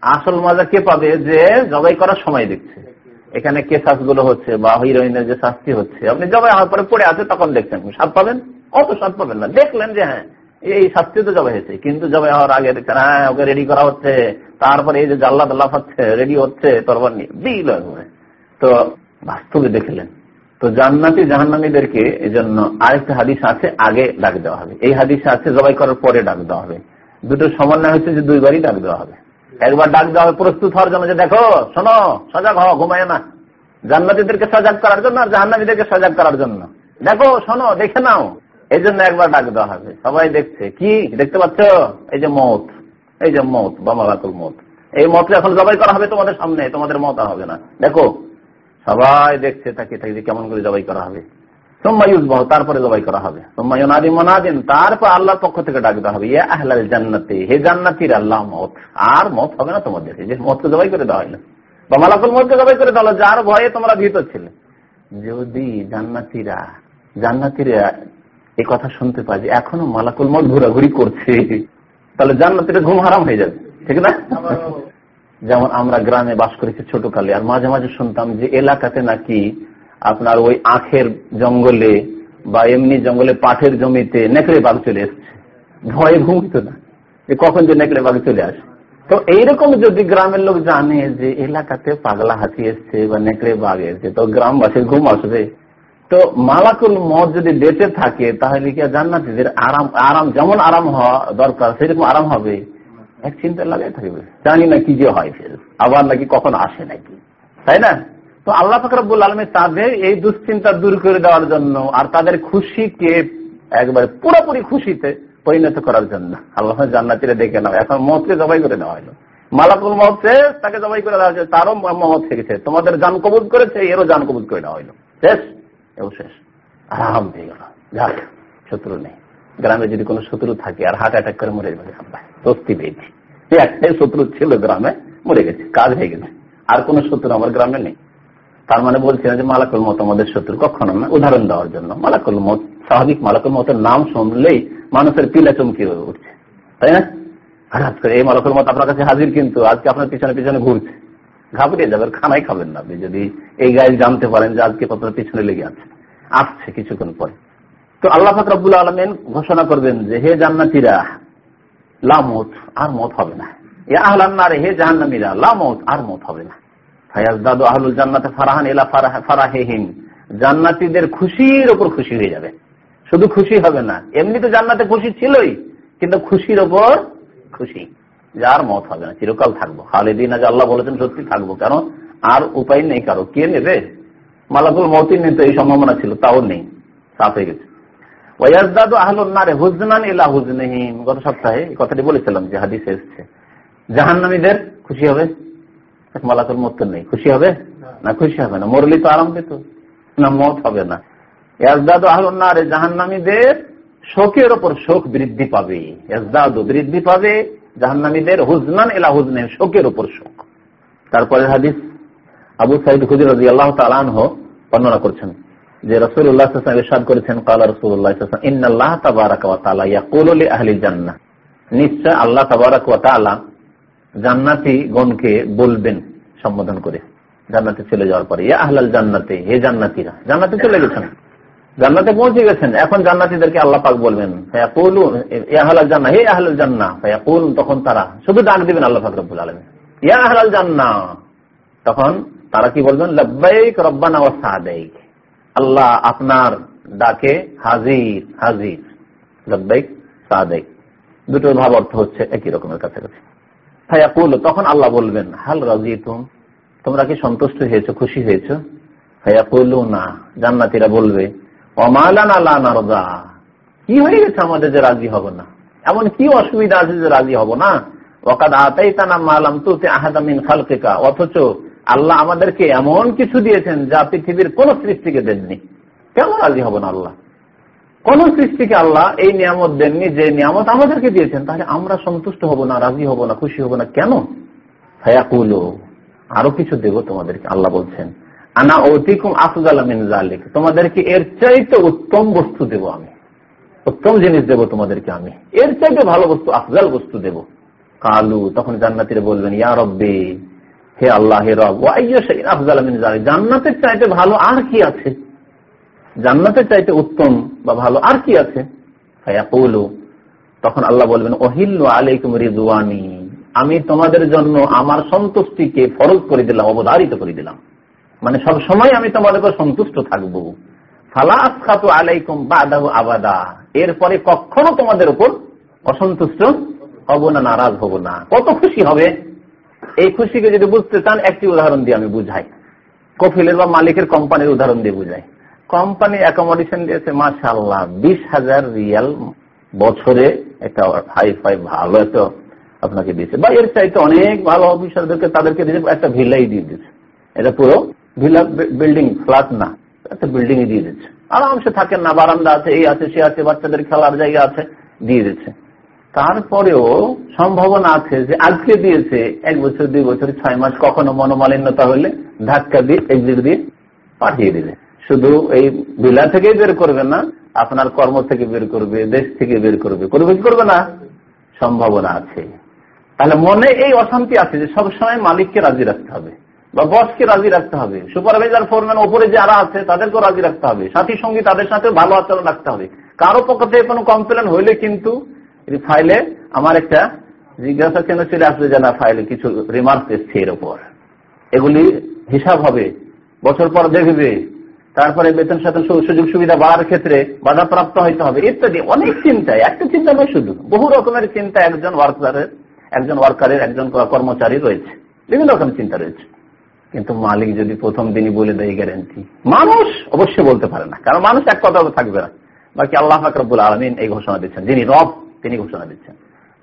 আসল মজা কে পাবে? যে জবাই করার সময় দেখছে। এখানে কেসাসগুলো হচ্ছে, বা হিরোইনের যে শাস্তি হচ্ছে। আপনি জবাই হওয়ার পরে পড়ে আছে, তখন দেখছেন। স্বাদ পাবেন? অত স্বাদ পাবেন না। দেখলেন যে হ্যাঁ এই শাস্তি তো জবাই হয়েছে, কিন্তু জবাই হওয়ার আগে দেখছেন হ্যাঁ ওকে রেডি করা হচ্ছে, তারপরে এই যে জাল্লা দাল্লা হচ্ছে রেডি হচ্ছে, তরবার নিয়ে দিল তো বাস্তবে দেখলেন। তো জান্নাতি জাহান্নামীদেরকে এই জন্য আরেকটা হাদিস আছে, আগে ডাক দেওয়া হবে। এই হাদিস আছে, জবাই করার পরে ডাক দেওয়া হবে। দুটো সমন্বয় হচ্ছে যে দুইবারই ডাক দেওয়া হবে। একবার ডাক দেওয়া হবে প্রস্তুত হওয়ার জন্য যে দেখো, শোনো, সজাগ হও ঘুমায় না। জান্নাতিদেরকে সজাগ করার জন্য আর জাহান্নামীদেরকে সজাগ করার জন্য। দেখো, শোনো, দেখে নাও। এই জন্য একবার ডাক দেওয়া হবে। সবাই দেখছে। কি? দেখতে পাচ্ছ? এই যে মত। এই যে মত বামালাতুল মত। এই মত এখন জবাই করা হবে তোমাদের সামনে। তোমাদের মত হবে না। দেখো, সবাই দেখছে তাকে তাকে কেমন করে জবাই করা হবে। তারপরে জবাই করা হবে। তারপর আল্লাহর পক্ষ থেকে ডাক দেওয়া হবে। জান্নাতে, হে জান্নাতির, আল্লাহ মত। আর মত হবে না তোমাদের। যে মতকে জবাই করে দেওয়া হয়না বা মালাকুল মতকে জবাই করে দেওয়া যার ভয়ে তোমরা ভীত ছিলে। যদি জান্নাতিরা জান্নাতিরা এই কথা শুনতে পাই যে এখনও মালাকুল মত ঘোরাঘুরি করছে। তাহলে জান্নাতিরা ঘুম হারাম হয়ে যাবে, ঠিক না? যেমন আমরা গ্রামে বাস করেছি ছোটকালে, আর মাঝে মাঝে শুনতাম যে এলাকাতে নাকি আপনার ওই আখের জঙ্গলে বা এমনি জঙ্গলে পাঠের জমিতে নেকড়ে বাঘ চলে এসছে। ভয়ে ঘুমিত না। যে কখন যে নেকড়ে বাঘ চলে আসে? তো এইরকম যদি গ্রামের লোক জানে যে এলাকাতে পাগলা হাতি এসছে বা নেকড়ে বাঘ এসছে, তো গ্রামবাসীর ঘুম আসবে। তো মালাকুল মদ যদি বেঁচে থাকে, তাহলে কি জান্নাতিদের আরাম আরাম, যেমন আরাম হওয়া দরকার, সেরকম আরাম হবে। এক চিন্তা লাগাই থাকবে। জানি না কি যে হয় ফের। আবার নাকি কখন আসে নাকি। তাই না? তো আল্লাহ ফকরাবুল আলমী তাদের এই দুশ্চিন্তা দূর করে দেওয়ার জন্য আর তাদের খুশিকে একবারে পুরোপুরি খুশিতে পরিণত করার জন্য। আল্লাহ জান্নাতিরে দেখে নাও। এখন মতকে জবাই করে দেওয়া হলো। মালাকুল মহতে তাকে জবাই করে দেওয়া হয়েছে তারও মহৎ থেকেছে। তোমাদের যান কবুদ করেছে, এরও যান কবুদ করে দেওয়া হইল শেষ। এও শেষ। আরাম পেয়ে গেল। যাক, শত্রু নেই। গ্রামে যদি কোনো শত্রু থাকে আর হার্ট অ্যাটাক করে মরে যাবে স্বস্তি পেয়েছি। একটাই শত্রু ছিল গ্রামে, মরে গেছে, কাজ হয়ে গেছে। আর কোন শত্রু আমার গ্রামে নেই। তার মানে বলছি না যে মালাকুল মত আমাদের শত্রু, কখনো না। উদাহরণ দেওয়ার জন্য, মালাকুল মত স্বাভাবিক মালাকুল মতের নাম শুনলেই মানুষের পিলা চমকি উঠছে। তাই না? হঠাৎ করে এই মালাকুল মত আপনার কাছে হাজির কিন্তু, আজকে আপনার পিছনে পিছনে ঘুরছে। ঘাবড়িয়ে যাবে খানাই খাবেন না আপনি। যদি এই গায়ে জানতে পারেন যে আজকে আপনার পিছনে লেগে আছে। আসছে কিছুক্ষণ পরে। তো আল্লাহ ফাকরাবুল আলমেন ঘোষণা করবেন যে, হে জান্নাতিরা, লামত আর মত হবে না। এ আহলান্নারে হে জাহান্নামীরা, লামত আর মত হবে না। জান্নাতে ফারাহান এলা খুশির ওপর খুশি হয়ে যাবে। শুধু খুশি হবে না, এমনি তো জান্নাতে খুশি ছিলই, কিন্তু খুশির ওপর খুশি। যার মত হবে না, চিরকাল থাকব। খালেদিন আজ আল্লাহ বলেছেন, সত্যি থাকব। কেন? আর উপায় নেই কারও। কে নেবে? মালাকুল মতিন নেই তো, এই সম্ভাবনা ছিল, তাও নেই। সাফ হয়ে গেছে। জাহান্নামীদের খুশি হবে? মত নেই। খুশি হবে? না, খুশি হবে না। তো আরাম না, মত হবে না। ইয়াজদাদ শোকের ওপর শোক বৃদ্ধি পাবে। বৃদ্ধি পাবে জাহান্নামীদের হুজনান এলা হুজনেন শোকের ওপর শোক। তারপরে হাদিস, আবু সাইদ খুদির রাজি আল্লাহ তালান বর্ণনা করছেন যে রসুল্লাহ করেছেন, কালা রসুল্লাহ তাবারাক জান্নাহ। নিশ্চয় আল্লাহ জান্নাতি গণকে বলবেন সম্বোধন করে। জান্নাতে চলে যাওয়ার পরে, ইয়া আহলাল জান্নাতে, হে জান্নাতীরা, জান্নাতে চলে গেছেন। জান্নাতে পৌঁছে গেছেন, এখন জান্নাতীদেরকে আল্লাহ পাক বলবেন জান্নাহ, হে আহলাল জান্নাহ। ফায়াকুলুন তখন তারা শুধু ডাক দিবেন আল্লাহ পাক রব্বুল আলামিন। ইয়া আহলাল জান্নাহ। তখন তারা কি বলবেন? লব্বাইক রব্বানা ওয়া সাদাইক। আল্লাহ আপনার ডাকে হাজির হাজির। লব্বাইক, সাদাইক। দুটোর ভাব অর্থ হচ্ছে একই রকমের কাছাকাছি। ফায়াকুল, তখন আল্লাহ বলবেন, হাল রাজি তুম তোমরা কি সন্তুষ্ট হয়েছো, খুশি হয়েছো? ফায়াকুল না জান্নাতিরা বলবে অমালান আল্লাহ নারদা। কি হয়ে গেছে আমাদের যে রাজি হব না? এমন কি অসুবিধা আছে যে রাজি হব না? ওকাদ আতাই তানা মালাম তুতে আহাদামিন খালকেকা। অথচ আল্লাহ আমাদেরকে এমন কিছু দিয়েছেন যা পৃথিবীর কোন সৃষ্টিকে দেননি। কেন রাজি হব না আল্লাহ? কোন সৃষ্টিকে আল্লাহ এই নিয়ামত দেননি, যে নিয়ামত আমাদেরকে দিয়েছেন। তাহলে আমরা সন্তুষ্ট হব না, রাজি হব না, খুশি হব না কেন? ফায়াকুলো, আরও কিছু দেব তোমাদেরকে, আল্লাহ বলছেন। আনা অতিকুম আফজাল জালিক তোমাদেরকে এর চাইতে উত্তম বস্তু দেব আমি। উত্তম জিনিস দেব তোমাদেরকে আমি। এর চাইতে ভালো বস্তু, আফজাল বস্তু দেব। কালু, তখন জান্নাতিরা বলবেন, ইয়া রব্বে, হে আল্লাহ, হে রব আফজাল জালিক জান্নাতের চাইতে ভালো আর কি আছে? জান্নাতের চাইতে উত্তম বা ভালো আর কি আছে? তখন আল্লাহ বলবেন, ওহিল্লু আলাইকুম রিজওয়ানি আমি তোমাদের জন্য আমার সন্তুষ্টিকে ফরজ করে দিলাম, অবধারিত করে দিলাম। মানে সব সময় আমি তোমাদের উপর সন্তুষ্ট থাকব। আলাইকুম আবাদা। এরপরে কখনো তোমাদের উপর অসন্তুষ্ট হব না, নারাজ হব না। কত খুশি হবে? এই খুশিকে যদি বুঝতে চান, একটি উদাহরণ দিয়ে আমি বুঝাই। কফিলের বা মালিকের কোম্পানির উদাহরণ দিয়ে বুঝাই। কোম্পানি অ্যাকোমোডেশন দিয়েছে মাশাল্লাহ বিশ হাজার রিয়াল বছরে একটা হাই ফাই ভালো একটা আপনাকে দিয়েছে। বা এর চাইতে অনেক ভালো অফিসারদেরকে তাদেরকে দিয়েছে, একটা ভিলাই দিয়ে দিয়েছে। এটা পুরো ভিলা বিল্ডিং, ফ্ল্যাট না। একটা বিল্ডিং দিয়ে দিচ্ছে। আরামসে থাকেন না, বারান্দা আছে, এই আছে, সে আছে, বাচ্চাদের খেলার জায়গা আছে, দিয়ে দিচ্ছে। তারপরেও সম্ভাবনা আছে যে আজকে দিয়েছে, এক বছর, দুই বছর, ছয় মাস কখনো মনোমালিন্যতা হলে ধাক্কা দিয়ে এক্সিট দিয়ে পাঠিয়ে দিবে। শুধু এই বিলা থেকেই বের করবে না, আপনার কর্ম থেকে বের করবে, দেশ থেকে বের করবে। করবে কি করবে না? সম্ভাবনা আছে। তাহলে মনে এই অশান্তি আছে যে সবসময় মালিককে রাজি রাখতে হবে। বা বসকে রাজি রাখতে হবে। সুপারভাইজার ফোরম্যান ওপরে যারা আছে, তাদেরকেও রাজি রাখতে হবে। সাথী সঙ্গী, তাদের সাথে ভালো আচরণ রাখতে হবে। কারও পক্ষ থেকে কোনো কমপ্লেন হইলে কিন্তু ফাইলে আমার একটা জিজ্ঞাসা কেন চলে আসবে যে, না ফাইলে কিছু রিমার্ক এসছে এর উপর। এগুলি হিসাব হবে। বছর পর দেখবে। তারপরে বেতন, সাথে সুযোগ সুবিধা বাড়ার ক্ষেত্রে বাধাপ্রাপ্ত হইতে হবে। ইত্যাদি অনেক চিন্তায় একটা চিন্তা নয় শুধু। বহু রকমের চিন্তা একজন ওয়ার্কারের একজন ওয়ার্কারের একজন কর্মচারী রয়েছে। বিভিন্ন রকম চিন্তা রয়েছে। কিন্তু মালিক যদি প্রথম দিনই বলে দেয় গ্যারেন্টি মানুষ অবশ্যই বলতে পারে না, কারণ মানুষ এক কথা থাকবে না। বাকি আল্লাহ ফাকরুল আলমিন এই ঘোষণা দিচ্ছেন, যিনি রব, তিনি ঘোষণা দিচ্ছেন।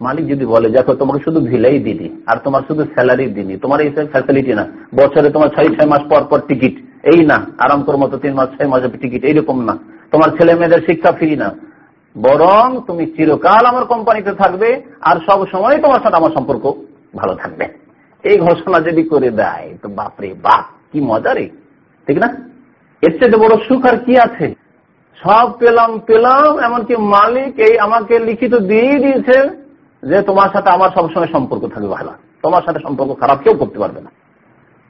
মালিক যদি বলে, দেখো তোমাকে শুধু ভিলাই দিদি আর তোমার শুধু স্যালারি দিনি তোমার এই ফ্যাসিলিটি না, বছরে তোমার ছয় ছয় মাস পর পর টিকিট এই না, আরাম কর মতো তিন মাস, ছয় মাসের টিকিট এইরকম না। তোমার ছেলে মেয়েদের শিক্ষা ফ্রি না। বরং তুমি চিরকাল আমার কোম্পানিতে থাকবে, আর সব সময় তোমার সাথে আমার সম্পর্ক ভালো থাকবে। এই ঘোষণা যদি করে দেয়, তো বাপরে বাপ, কি মজা রে, ঠিক না? এর চেয়ে বড় সুখ আর কি আছে? সব পেলাম পেলাম, এমনকি মালিক এই আমাকে লিখিত দিয়ে দিয়েছে যে তোমার সাথে আমার সবসময় সম্পর্ক থাকবে ভালো। তোমার সাথে সম্পর্ক খারাপ কেউ করতে পারবে না।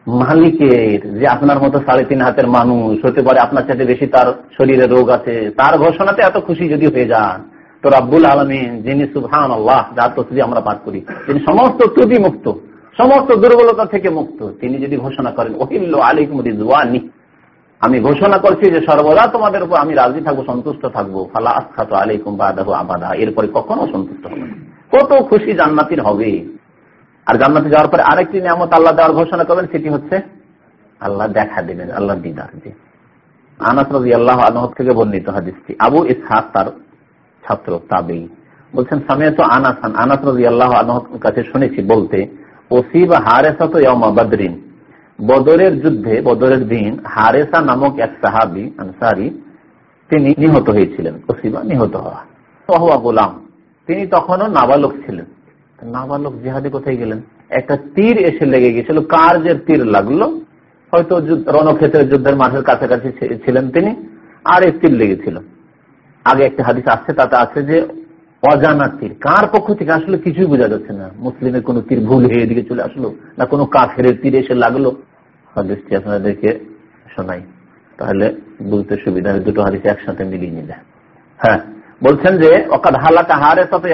মালিকের যে আপনার মতো সাড়ে তিন হাতের মানুষ, হতে পারে আপনার সাথে বেশি তার শরীরে রোগ আছে, তার ঘোষণাতে এত খুশি যদি হয়ে যান, তো রাব্বুল আলমিন, যিনি সুহান আল্লাহ যার তসবি আমরা পাঠ করি, তিনি সমস্ত ত্রুটি মুক্ত সমস্ত দুর্বলতা থেকে মুক্ত। তিনি যদি ঘোষণা করেন, ওহিল্ল আলিকুম রিজওয়ানি। আমি ঘোষণা করছি যে সর্বদা তোমাদের উপর আমি রাজি থাকব, সন্তুষ্ট থাকব। ফালা আস্থাত আলাইকুম বাদাহু আবাদা। এরপরে কখনো সন্তুষ্ট হবে কত খুশি জান্নাতির হবে। আর জান্নাতে যাওয়ার পরে আরেকটি নিয়ামত আল্লাহ দেওয়ার ঘোষণা করবেন, সেটি হচ্ছে আল্লাহ দেখা দেবেন, আল্লাহ দিদার যে আনাস রাজি আল্লাহ আনহত থেকে বর্ণিত হাদিসটি। আবু ইসহাক তার ছাত্র তাবেই বলছেন সামনে তো আনাসান। আনাস রাজি আল্লাহ আনহত কাছে শুনেছি বলতে ওসিব হারেসা তো ইয়ামা বদরিন বদরের যুদ্ধে, বদরের দিন, হারেসা নামক এক সাহাবি, আনসারি, তিনি নিহত হয়েছিলেন। ওসিবা নিহত হওয়া। সহবা গোলাম তিনি তখনও নাবালক ছিলেন। নাবালক জিহাদি কোথায় গেলেন? একটা তীর এসে লেগে গেছিল। কার যে তীর লাগল? হয়তো রণক্ষেত্রের যুদ্ধের মাঠের কাছাকাছি ছিলেন তিনি। আর এক তীর লেগেছিল। আগে একটা হাদিস আসছে তাতে আছে যে অজানা তীর কার পক্ষ থেকে আসলে কিছুই বোঝা যাচ্ছে না। মুসলিমের কোন তীর ভুল হয়ে এদিকে চলে আসলো, না কোনো কাফের তীর এসে লাগল? হাদিসটি আপনাদেরকে শোনাই। তাহলে বুঝতে সুবিধা হয় দুটো হাদিস একসাথে মিলিয়ে নিলে। হ্যাঁ বলছেন যে অকাদ হালাকা হারে সাথে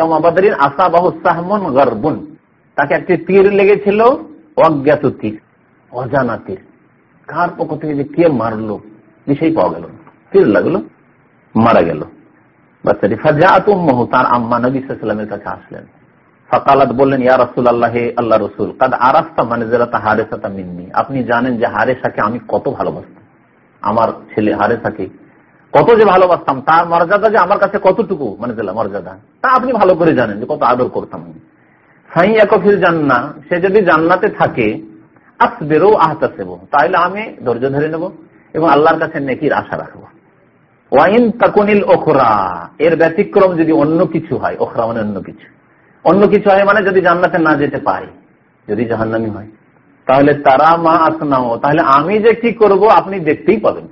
আসা বাহু সাহমন গর্বন। তাকে একটি তীর লেগেছিল অজ্ঞাত তীর অজানা তীর কার পক্ষ থেকে যে কে মারলো, বিষয় পাওয়া গেল তীর লাগল, মারা গেল। বাচ্চাটি ফাজাতুম্মহ তার আম্মা নবী সাল্লামের কাছে আসলেন। ফকালাত বললেন, ইয়া রসুল আল্লাহ আল্লাহ রসুল, কাদ আরাস্তা মানে মিন্নি। আপনি জানেন যে হারেসাকে আমি কত ভালোবাসতাম। আমার ছেলে হারেসাকে কত যে ভালোবাসতাম, তার মর্যাদা যে আমার কাছে কতটুকু? মানে জেলা মর্যাদা। তা আপনি ভালো করে জানেন যে কত আদর করতাম আমি। সাইয়া জান্না, সে যদি জান্নাতে থাকে আসবেরও আহতা সেব তাহলে আমি ধৈর্য ধরে নেব এবং আল্লাহর কাছে নেকির আশা রাখব। ওয়াইন তাকুনিল ওখরা। এর ব্যতিক্রম যদি অন্য কিছু হয়, ওখরা মানে অন্য কিছু। অন্য কিছু হয় মানে যদি জান্নাতে না যেতে পারে, যদি জাহান্নামি হয়। তাহলে তারা মা আসনাও। তাহলে আমি যে কি করব, আপনি দেখতেই পাবেন।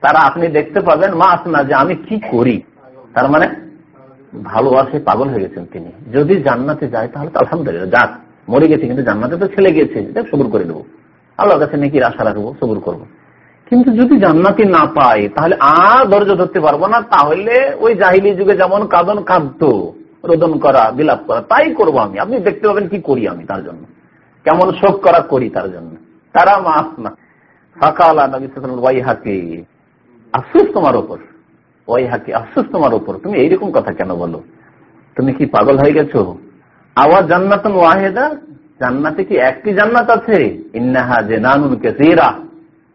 তারা আপনি দেখতে পাবেন মা আসনা যে আমি কি করি। তার মানে ভালোবাসে পাগল হয়ে গেছেন তিনি। যদি জান্নাতে যায়, তাহলে তো আলহামদুলিল্লাহ, যাক, মরে গেছে, কিন্তু জান্নাতে তো ছেলে গেছে গিয়েছে সবুর করে দেবো। আল্লাহর কাছে নাকি আশা রাখব, সবুর করব। কিন্তু যদি জান্নাতি না পাই তাহলে আর ধৈর্য ধরতে পারব না। তাহলে ওই জাহিলি যুগে যেমন কাঁদন কাঁদত রোদন করা, বিলাপ করা, তাই করব আমি। আপনি দেখতে পাবেন কি করি আমি তার জন্য। কেমন শোক করা করি তার জন্য। তারা মাস না। নবী ওয়াই হাকে, আফসোস তোমার ওপর ওয়াই হাকে, আফসোস তোমার ওপর তুমি এইরকম কথা কেন বলো? তুমি কি পাগল হয়ে গেছো? আওয়াজ জান্নাতন ওয়াহেদা? জান্নাতে কি একটি জান্নাত আছে? ইন্নাহা যে নানুন কে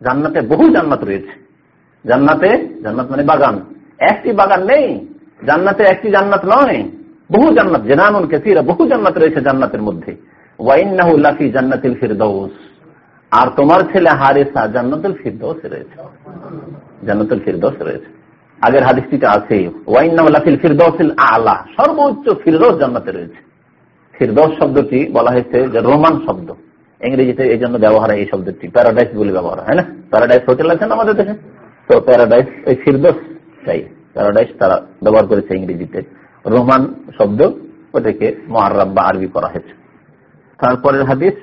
জান্নাতে বহু জান্নাত রয়েছে। জান্নাতে, জান্নাত মানে বাগান। একটি বাগান নেই, জান্নাতে একটি জান্নাত নয়, বহু জান্নাত, জেনানুন কেসিরা, বহু জান্নাত রয়েছে জান্নাতের মধ্যে। ওয়াইনাহুল্লাফি জান্নাতিল ফিরদৌস আর তোমার ছেলে হারেসা জান্নাতুল ফিরদৌস রয়েছে। জান্নাতুল ফিরদৌস রয়েছে। আগের হাদিসটিতে আছে ওয়াইনাহুল্লাফিল ফিরদৌসিল আলা। সর্বোচ্চ ফিরদৌস জান্নাতে রয়েছে। ফিরদৌস শব্দটি বলা হয়েছে যে রোমান শব্দ। ইংরেজিতে এই জন্য ব্যবহার হয় এই শব্দটি প্যারাডাইস বলে ব্যবহার হয় না? প্যারাডাইস হোটেল আছে না আমাদের দেশে? তো প্যারাডাইস এই ফিরদোস চাই প্যারাডাইস তারা ব্যবহার করেছে ইংরেজিতে। রোমান শব্দ ওটাকে মহারাব বা আরবি করা হয়েছে। তারপরের হাদিস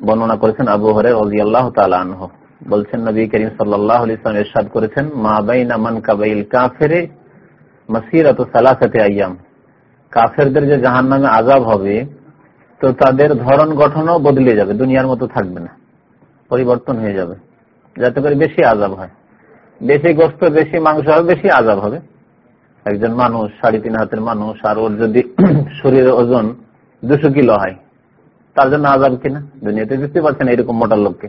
বর্ণনা করেছেন আবু হরে অজি আল্লাহ তালাহ বলছেন, নবী করিম সাল্লাহ এরশাদ করেছেন, মা বাইন আমান কাবাইল কাফেরে মাসিরাত সালাসাতে আইয়াম। কাফেরদের যে জাহান নামে আজাব হবে তো তাদের ধরন গঠনও বদলে যাবে, দুনিয়ার মতো থাকবে না, পরিবর্তন হয়ে যাবে। যাতে করে বেশি আজাব হয়। বেশি গোস্ত, বেশি মাংস হবে, বেশি আজাব হবে। একজন মানুষ, সাড়ে তিন হাতের মানুষ, আর ওর যদি শরীরের ওজন দুশো কিলো হয়, তার জন্য আজাব কিনা দুনিয়াতে বুঝতে পারছেন এরকম মোটার লোককে।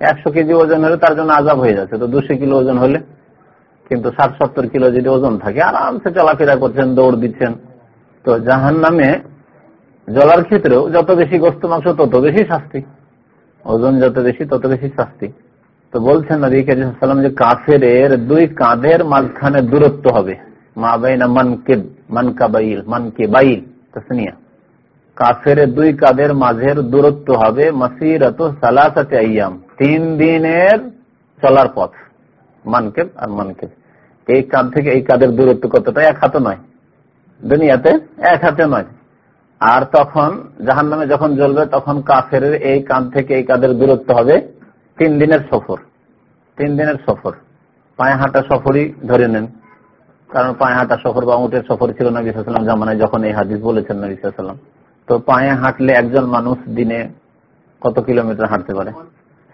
একশো কেজি ওজন হলে তার জন্য আজাব হয়ে যাচ্ছে। তো দুশো কিলো ওজন হলে, কিন্তু ষাট সত্তর কিলো যদি ওজন থাকে, আরামসে চলাফেরা করছেন, দৌড় দিচ্ছেন। তো জাহান নামে জলার ক্ষেত্রেও যত বেশি গোস্ত মাংস, তত বেশি শাস্তি। ওজন যত বেশি, তত বেশি শাস্তি। তো বলছেন নবী কালাম যে কাফের দুই কাঁধের মাঝখানে দূরত্ব হবে। মা বাইনা মানকে মানকা বাইল মানকে বাইল তসনিয়া। কাফের দুই কাঁধের মাঝের দূরত্ব হবে মাসিরত সালাসাতে আইয়াম, তিন দিনের চলার পথ। মানকেব আর মানকেব এই কাঁধ থেকে এই কাঁধের দূরত্ব কতটা? এক হাতে নয়। দুনিয়াতে এক হাতে নয়। আর তখন জাহান নামে যখন জ্বলবে, তখন কাফের এই কাঁধ থেকে এই কাঁধের দূরত্ব হবে তিন দিনের সফর। তিন দিনের সফর। পায়ে হাঁটা সফরই ধরে নেন। কারণ পায়ে হাঁটা সফর বা উঠের সফর ছিল নবী সাল্লাম জামানায় যখন এই হাদিস বলেছেন নবী সাল্লাম তো পায়ে হাঁটলে একজন মানুষ দিনে কত কিলোমিটার হাঁটতে পারে?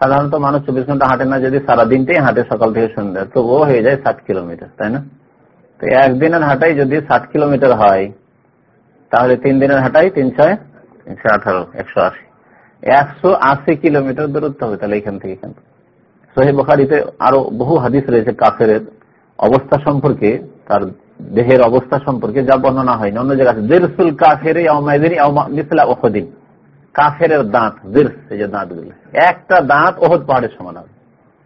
সাধারণত মানুষ চব্বিশ ঘণ্টা হাঁটে না, যদি সারা দিনটাই হাঁটে সকাল থেকে সন্ধ্যা তো ও হয়ে যায় ষাট কিলোমিটার, তাই না? তো একদিনের হাঁটাই যদি ষাট কিলোমিটার হয় তাহলে তিন দিনের হাঁটাই তিনশো তিনশো আঠারো, একশো আশি। একশো আশি কিলোমিটার দূরত্ব হবে তাহলে এখান থেকে এখান সোহেব বখারিতে আরও বহু হাদিস রয়েছে কাফের অবস্থা সম্পর্কে, তার দেহের অবস্থা সম্পর্কে যা বর্ণনা হয়নি। অন্য জায়গায় দেরসুল কাফের কাফের দাঁত এই যে একটা দাঁত ওহদ পাহাড়ের সমান হবে।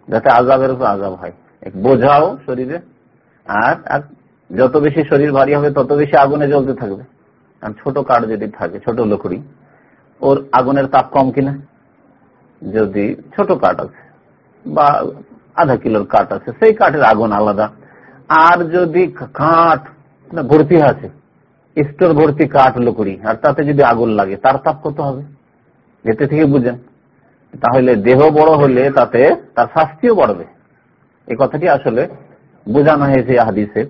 যাতে আজাবের উপর আজাব হয়। এক বোঝাও শরীরে। আর যত বেশি শরীর ভারী হবে, তত বেশি আগুনে জ্বলতে থাকবে। আর ছোট কাঠ যদি থাকে, ছোট লকড়ি, ওর আগুনের তাপ কম কিনা? যদি ছোট কাঠ আছে বা আধা কিলোর কাঠ আছে, সেই কাঠের আগুন আলাদা। আর যদি কাঠ ভর্তি আছে, স্টোর ভর্তি কাঠ, লকড়ি, আর তাতে যদি আগুন লাগে, তার তাপ কত হবে? যেতে থেকে বুঝেন। তাহলে দেহ বড় হলে তাতে তার শাস্তিও বাড়বে। এই কথাটি আসলে বোঝানো হয়েছে হাদিসে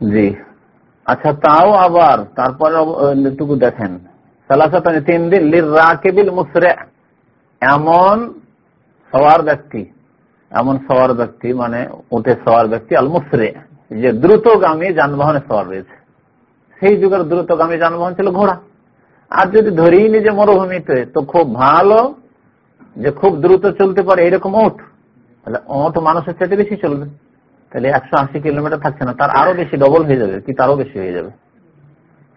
জি আচ্ছা তাও আবার তারপরে একটুকু দেখেন। সালাসাতানি তিন দিন লির রাকেবিল মুসরে। এমন সওয়ার ব্যক্তি, এমন সওয়ার ব্যক্তি মানে উঠে সওয়ার ব্যক্তি আল মুসরে যে দ্রুতগামী যানবাহনে সওয়ার রয়েছে। সেই যুগের দ্রুতগামী যানবাহন ছিল ঘোড়া। আর যদি ধরেই নি যে মরুভূমিতে, তো খুব ভালো যে খুব দ্রুত চলতে পারে এরকম ওঠ তাহলে ওঠ মানুষের চাইতে বেশি চলবে। তাহলে একশো আশি কিলোমিটার থাকছে না, তার আরও বেশি ডবল হয়ে যাবে কি তারও বেশি হয়ে যাবে।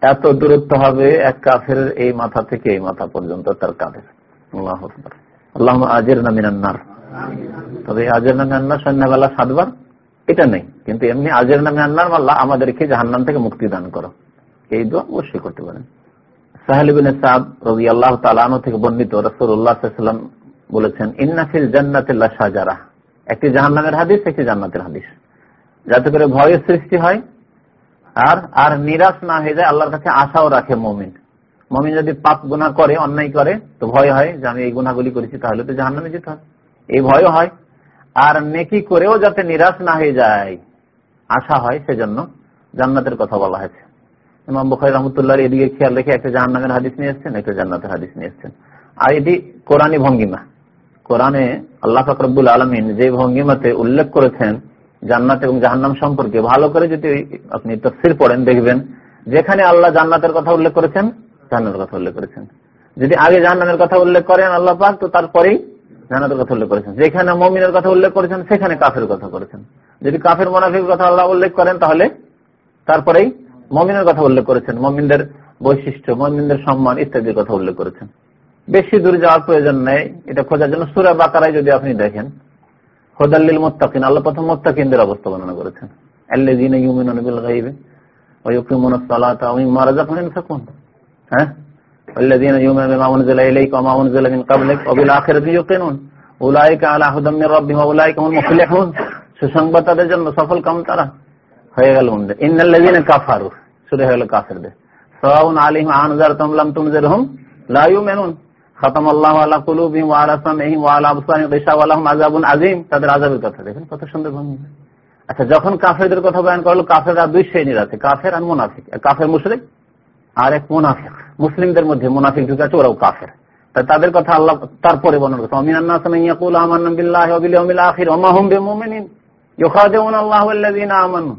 এত দূরত্ব হবে এক কাফের এই মাথা থেকে এই মাথা পর্যন্ত তার কাঁধের আল্লাহ আল্লাহ আজের নামিনান্নার তবে আজের নামে আন্নার সন্ধ্যাবেলা সাতবার, এটা নেই। কিন্তু এমনি আজের নামে আন্নার মাল্লা, আমাদেরকে জাহান্নাম থেকে মুক্তি দান করো। এই দোয়া অবশ্যই করতে পারেন। একটি জাহান্নামের হাদিস, একটি জান্নাতের হাদিস। যাতে করে ভয়ের সৃষ্টি হয়। আর আর নিরাশ না হয়ে যায়, আল্লাহর কাছে আশাও রাখে মমিন। মমিন যদি পাপ গুণা করে, অন্যায় করে, তো ভয় হয় যে আমি এই গুণাগুলি করেছি, তাহলে তো জাহান্নামে যেতে হয় এই ভয় হয়। আর নেকি করেও যাতে নিরাশ না হয়ে যায়, আশা হয় সেজন্য জান্নাতের কথা বলা হয়েছে। ইমাম বুখারি রহমতুল্লাহ এদিকে খেয়াল রেখে একটা জাহান্নামের হাদিস নিয়ে এসছেন, একটা জান্নাতের হাদিস নিয়ে এসছেন। আর এটি কোরআনী ভঙ্গিমা। কোরআনে আল্লাহ ফাকরুল আলমিন যে ভঙ্গিমাতে উল্লেখ করেছেন জান্নাত এবং জাহান্নাম সম্পর্কে ভালো করে যদি আপনি তফসির পড়েন, দেখবেন যেখানে আল্লাহ জান্নাতের কথা উল্লেখ করেছেন জান্নাতের কথা উল্লেখ করেছেন। যদি আগে জাহান্নামের কথা উল্লেখ করেন আল্লাহ পাক, তো তারপরেই জান্নাতের কথা উল্লেখ করেছেন। যেখানে মমিনের কথা উল্লেখ করেছেন, সেখানে কাফের কথা করেছেন। যদি কাফের মোনাফিক কথা আল্লাহ উল্লেখ করেন, তাহলে তারপরেই মমিনের কথা উল্লেখ করেছেন। মমিনদের বৈশিষ্ট্য, মমিনদের সম্মান ইত্যাদির কথা উল্লেখ করেছেন। বেশি দূরে যাওয়ার প্রয়োজন নেই। এটা খোঁজার জন্য সুরা বাকারায় যদি আপনি দেখেন হোদাল্লিল মোত্তাকিন, আল্লাহ প্রথম মোত্তাকিনদের অবস্থা বর্ণনা করেছেন। আল্লাযীনা ইউমিনুনা বিল গায়বি ওয়া ইউকিমুনা সালাতা ওয়া মিম্মা রাযাকনাহুম ইউনফিকুন হ্যাঁ? আল্লাযীনা ইউমিনুনা বিমা উনজিলা ইলাইকা ওয়া মা উনজিলা মিন ক্বাবলিক ওয়া বিল আখিরাতি ইউকিনুন। উলাইকা আলা হুদাম মির রাব্বিহিম ওয়া উলাইকা হুমুল মুফলিহুন তাদের জন্য সফল কাম তারা। হয়ে গেল উনদে ইন্নাল্লাযীনা কাফারু সূরা হলো কাফেরদের। সাওয়াউন আলাইহিম আনজারতুম লাম তুনজিরহুম লা ইউমিনুন। আল্লাহ আচ্ছা আছে মুসলিমদের মধ্যে মুনাফিক ঢুকে আছে, ওরাও কাফের। তাদের কথা আল্লাহ তারপরে বর্ণনা করছে। আল্লাহ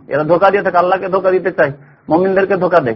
এরা ধোঁকা দিয়ে থাকে, আল্লাহকে ধোঁকা দিতে চায়, মুমিনদেরকে ধোঁকা দেয়।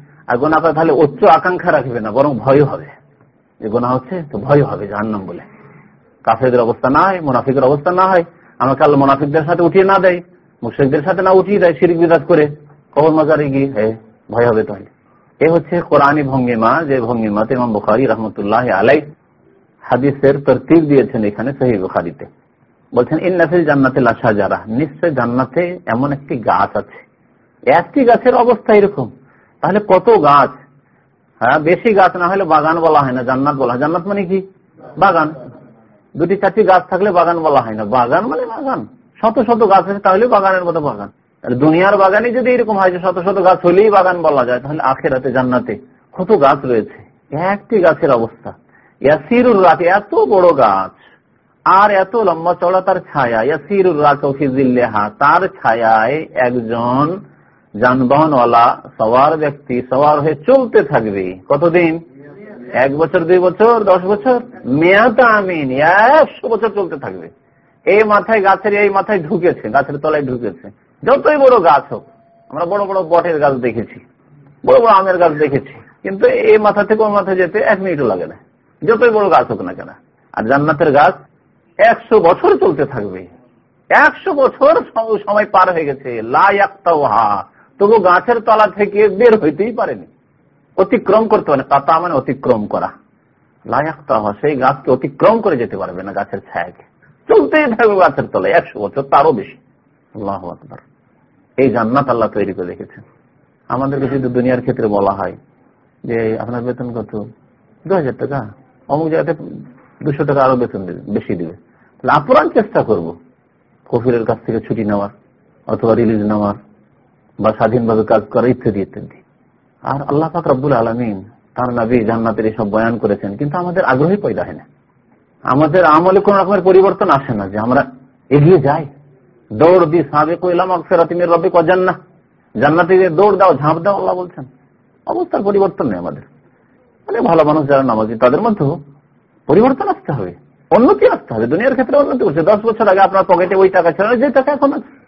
আর গোনা করে তাহলে উচ্চ আকাঙ্ক্ষা রাখবে না, বরং ভয় হবে। যে গোনা হচ্ছে, তো ভয় হবে জাহান্নাম বলে। কাফেরদের অবস্থা না হয়, মোনাফিকের অবস্থা না হয়, আমাকে আল্লাহ মোনাফিকদের সাথে উঠিয়ে না দেয়, মুশ্রিকদের সাথে না উঠিয়ে দেয়, শিরিক বিদাত করে। কবর মাজারে গিয়ে ভয় হবে তাহলে। এ হচ্ছে কোরআনী ভঙ্গিমা, যে ভঙ্গিমা ইমাম বুখারি রহমতুল্লাহ আলাই হাদিসের তরতিব দিয়েছেন এখানে সহি বুখারিতে। বলছেন ইন্নাফিল জান্নাতে লাশা যারা নিশ্চয় জান্নাতে এমন একটি গাছ আছে। একটি গাছের অবস্থা এরকম। তাহলে কত গাছ? হ্যাঁ বেশি গাছ না হলে বাগান বলা হয় না, জান্নাত বলা হয়। জান্নাত মানে কি? বাগান। দুটি চারটি গাছ থাকলে বাগান বলা হয় না। বাগান মানে বাগান। শত শত গাছ আছে, তাহলে বাগানের মতো বাগান। দুনিয়ার বাগানে যদি এরকম হয় যে শত শত গাছ হলেই বাগান বলা যায়, তাহলে আখেরাতে জান্নাতে কত গাছ রয়েছে? একটি গাছের অবস্থা। ইয়াসিরুর রাতে, এত বড় গাছ। আর এত লম্বা চড়া তার ছায়া ইয়াসিরুর রাকিজিল্লেহা তার ছায়ায় একজন যানবাহনওয়ালা সওয়ার ব্যক্তি সওয়ার হয়ে চলতে থাকবে। কতদিন? এক বছর, দুই বছর, দশ বছর? মেয়াতা আমিন, একশো বছর চলতে থাকবে। এই মাথায় গাছের, এই মাথায় ঢুকেছে, গাছের তলায় ঢুকেছে। যতই বড় গাছ হোক, আমরা বড় বড় বটের গাছ দেখেছি, বড় বড় আমের গাছ দেখেছি, কিন্তু এই মাথা থেকে ওই মাথায় যেতে এক মিনিটও লাগে না। যতই বড় গাছ হোক না কেন। আর জান্নাতের গাছ একশো বছর চলতে থাকবে। একশো বছর সময় পার হয়ে গেছে। লাইয়াক্তাহা তবু গাছের তলা থেকে বের হইতেই পারেনি। অতিক্রম করতে পারে তাতা মানে অতিক্রম করা। লাইয়াক্তাহা সেই গাছকে অতিক্রম করে যেতে পারবে না গাছের ছায়াকে। চলতেই থাকবে গাছের তলায়। একশো বছর তারও বেশি। আল্লাহ আকবর। এই জান্নাত আল্লাহ তৈরি করে রেখেছেন। আমাদেরকে যদি দুনিয়ার ক্ষেত্রে বলা হয় যে, আপনার বেতন কত? দু হাজার টাকা। অমুক জায়গাতে দুশো টাকা আরও বেতন দেবে, বেশি দিবে। তাহলে আপ্রাণ চেষ্টা করব। কফিরের কাছ থেকে ছুটি নেওয়ার অথবা রিলিজ নেওয়ার। বা স্বাধীনভাবে কাজ করা ইত্যাদি ইত্যাদি। আর আল্লাহ পাক রব্বুল আলমিন তার নাবি জান্নাতের এসব বয়ান করেছেন, কিন্তু আমাদের আগ্রহী পয়দা হয় না। আমাদের আমলে কোন রকমের পরিবর্তন আসে না যে আমরা এগিয়ে যাই। দৌড় দি সাবে কইলাম ফেরাতিমের রবে কজান্না জান্নাতে দৌড় দাও, ঝাঁপ দাও, আল্লাহ বলছেন। অবস্থার পরিবর্তন নেই আমাদের। মানে ভালো মানুষ যারা নামাজি, তাদের মধ্যেও পরিবর্তন আসতে হবে। উন্নতি আসতে হবে। দুনিয়ার ক্ষেত্রে উন্নতি করছে দশ বছর আগে আপনার পকেটে ওই টাকা ছিল, যে টাকা এখন আছে।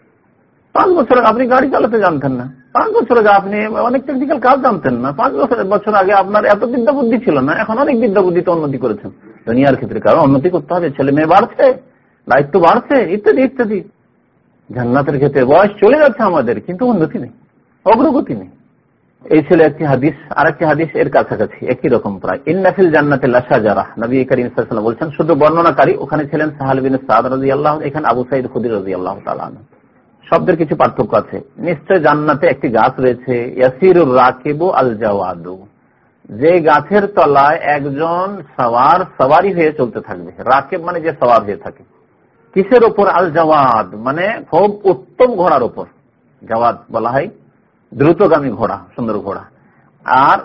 পাঁচ বছর আগে আপনি গাড়ি চালাতে জানতেন না। পাঁচ বছর আগে আপনি অনেক টেকনিক্যাল কাজ জানতেন না। পাঁচ বছর বছর আগে আপনার এত বিদ্যা বুদ্ধি ছিল না, এখন অনেক বিদ্যা বুদ্ধিতে উন্নতি করেছেন। দুনিয়ার ক্ষেত্রে কারণ উন্নতি করতে হবে, ছেলে মেয়ে বাড়ছে, দায়িত্ব বাড়ছে, ইত্যাদি ইত্যাদি। জান্নাতের ক্ষেত্রে বয়স চলে যাচ্ছে আমাদের, কিন্তু উন্নতি নেই, অগ্রগতি নেই। এই ছিল একটি হাদিস আর একটি হাদিস এর কাছাকাছি, একই রকম প্রায়। ইন্নাফিল জান্নাতে লাশা যারা নবী করিম বলছেন, শুধু বর্ণনাকারী। ওখানে ছিলেন সাহাল বিন সাদ রাজি আল্লাহ এখানে আবু সাইদ খুদির রাজি আল্লাহ শব্দের কিছু পার্থক্য আছে। নিশ্চয় জান্নাতে একটি গাছ রয়েছে আল জাওয়াদু যে গাছের তলায় একজন সওয়ার সওয়ারি হয়ে চলতে থাকবে। রাকেব মানে যে সওয়ার হয়ে থাকে। কিসের ওপর আল জাওয়াদ মানে খুব উত্তম ঘোড়ার ওপর জাওয়াদ বলা হয়, দ্রুতগামী ঘোড়া, সুন্দর ঘোড়া। আর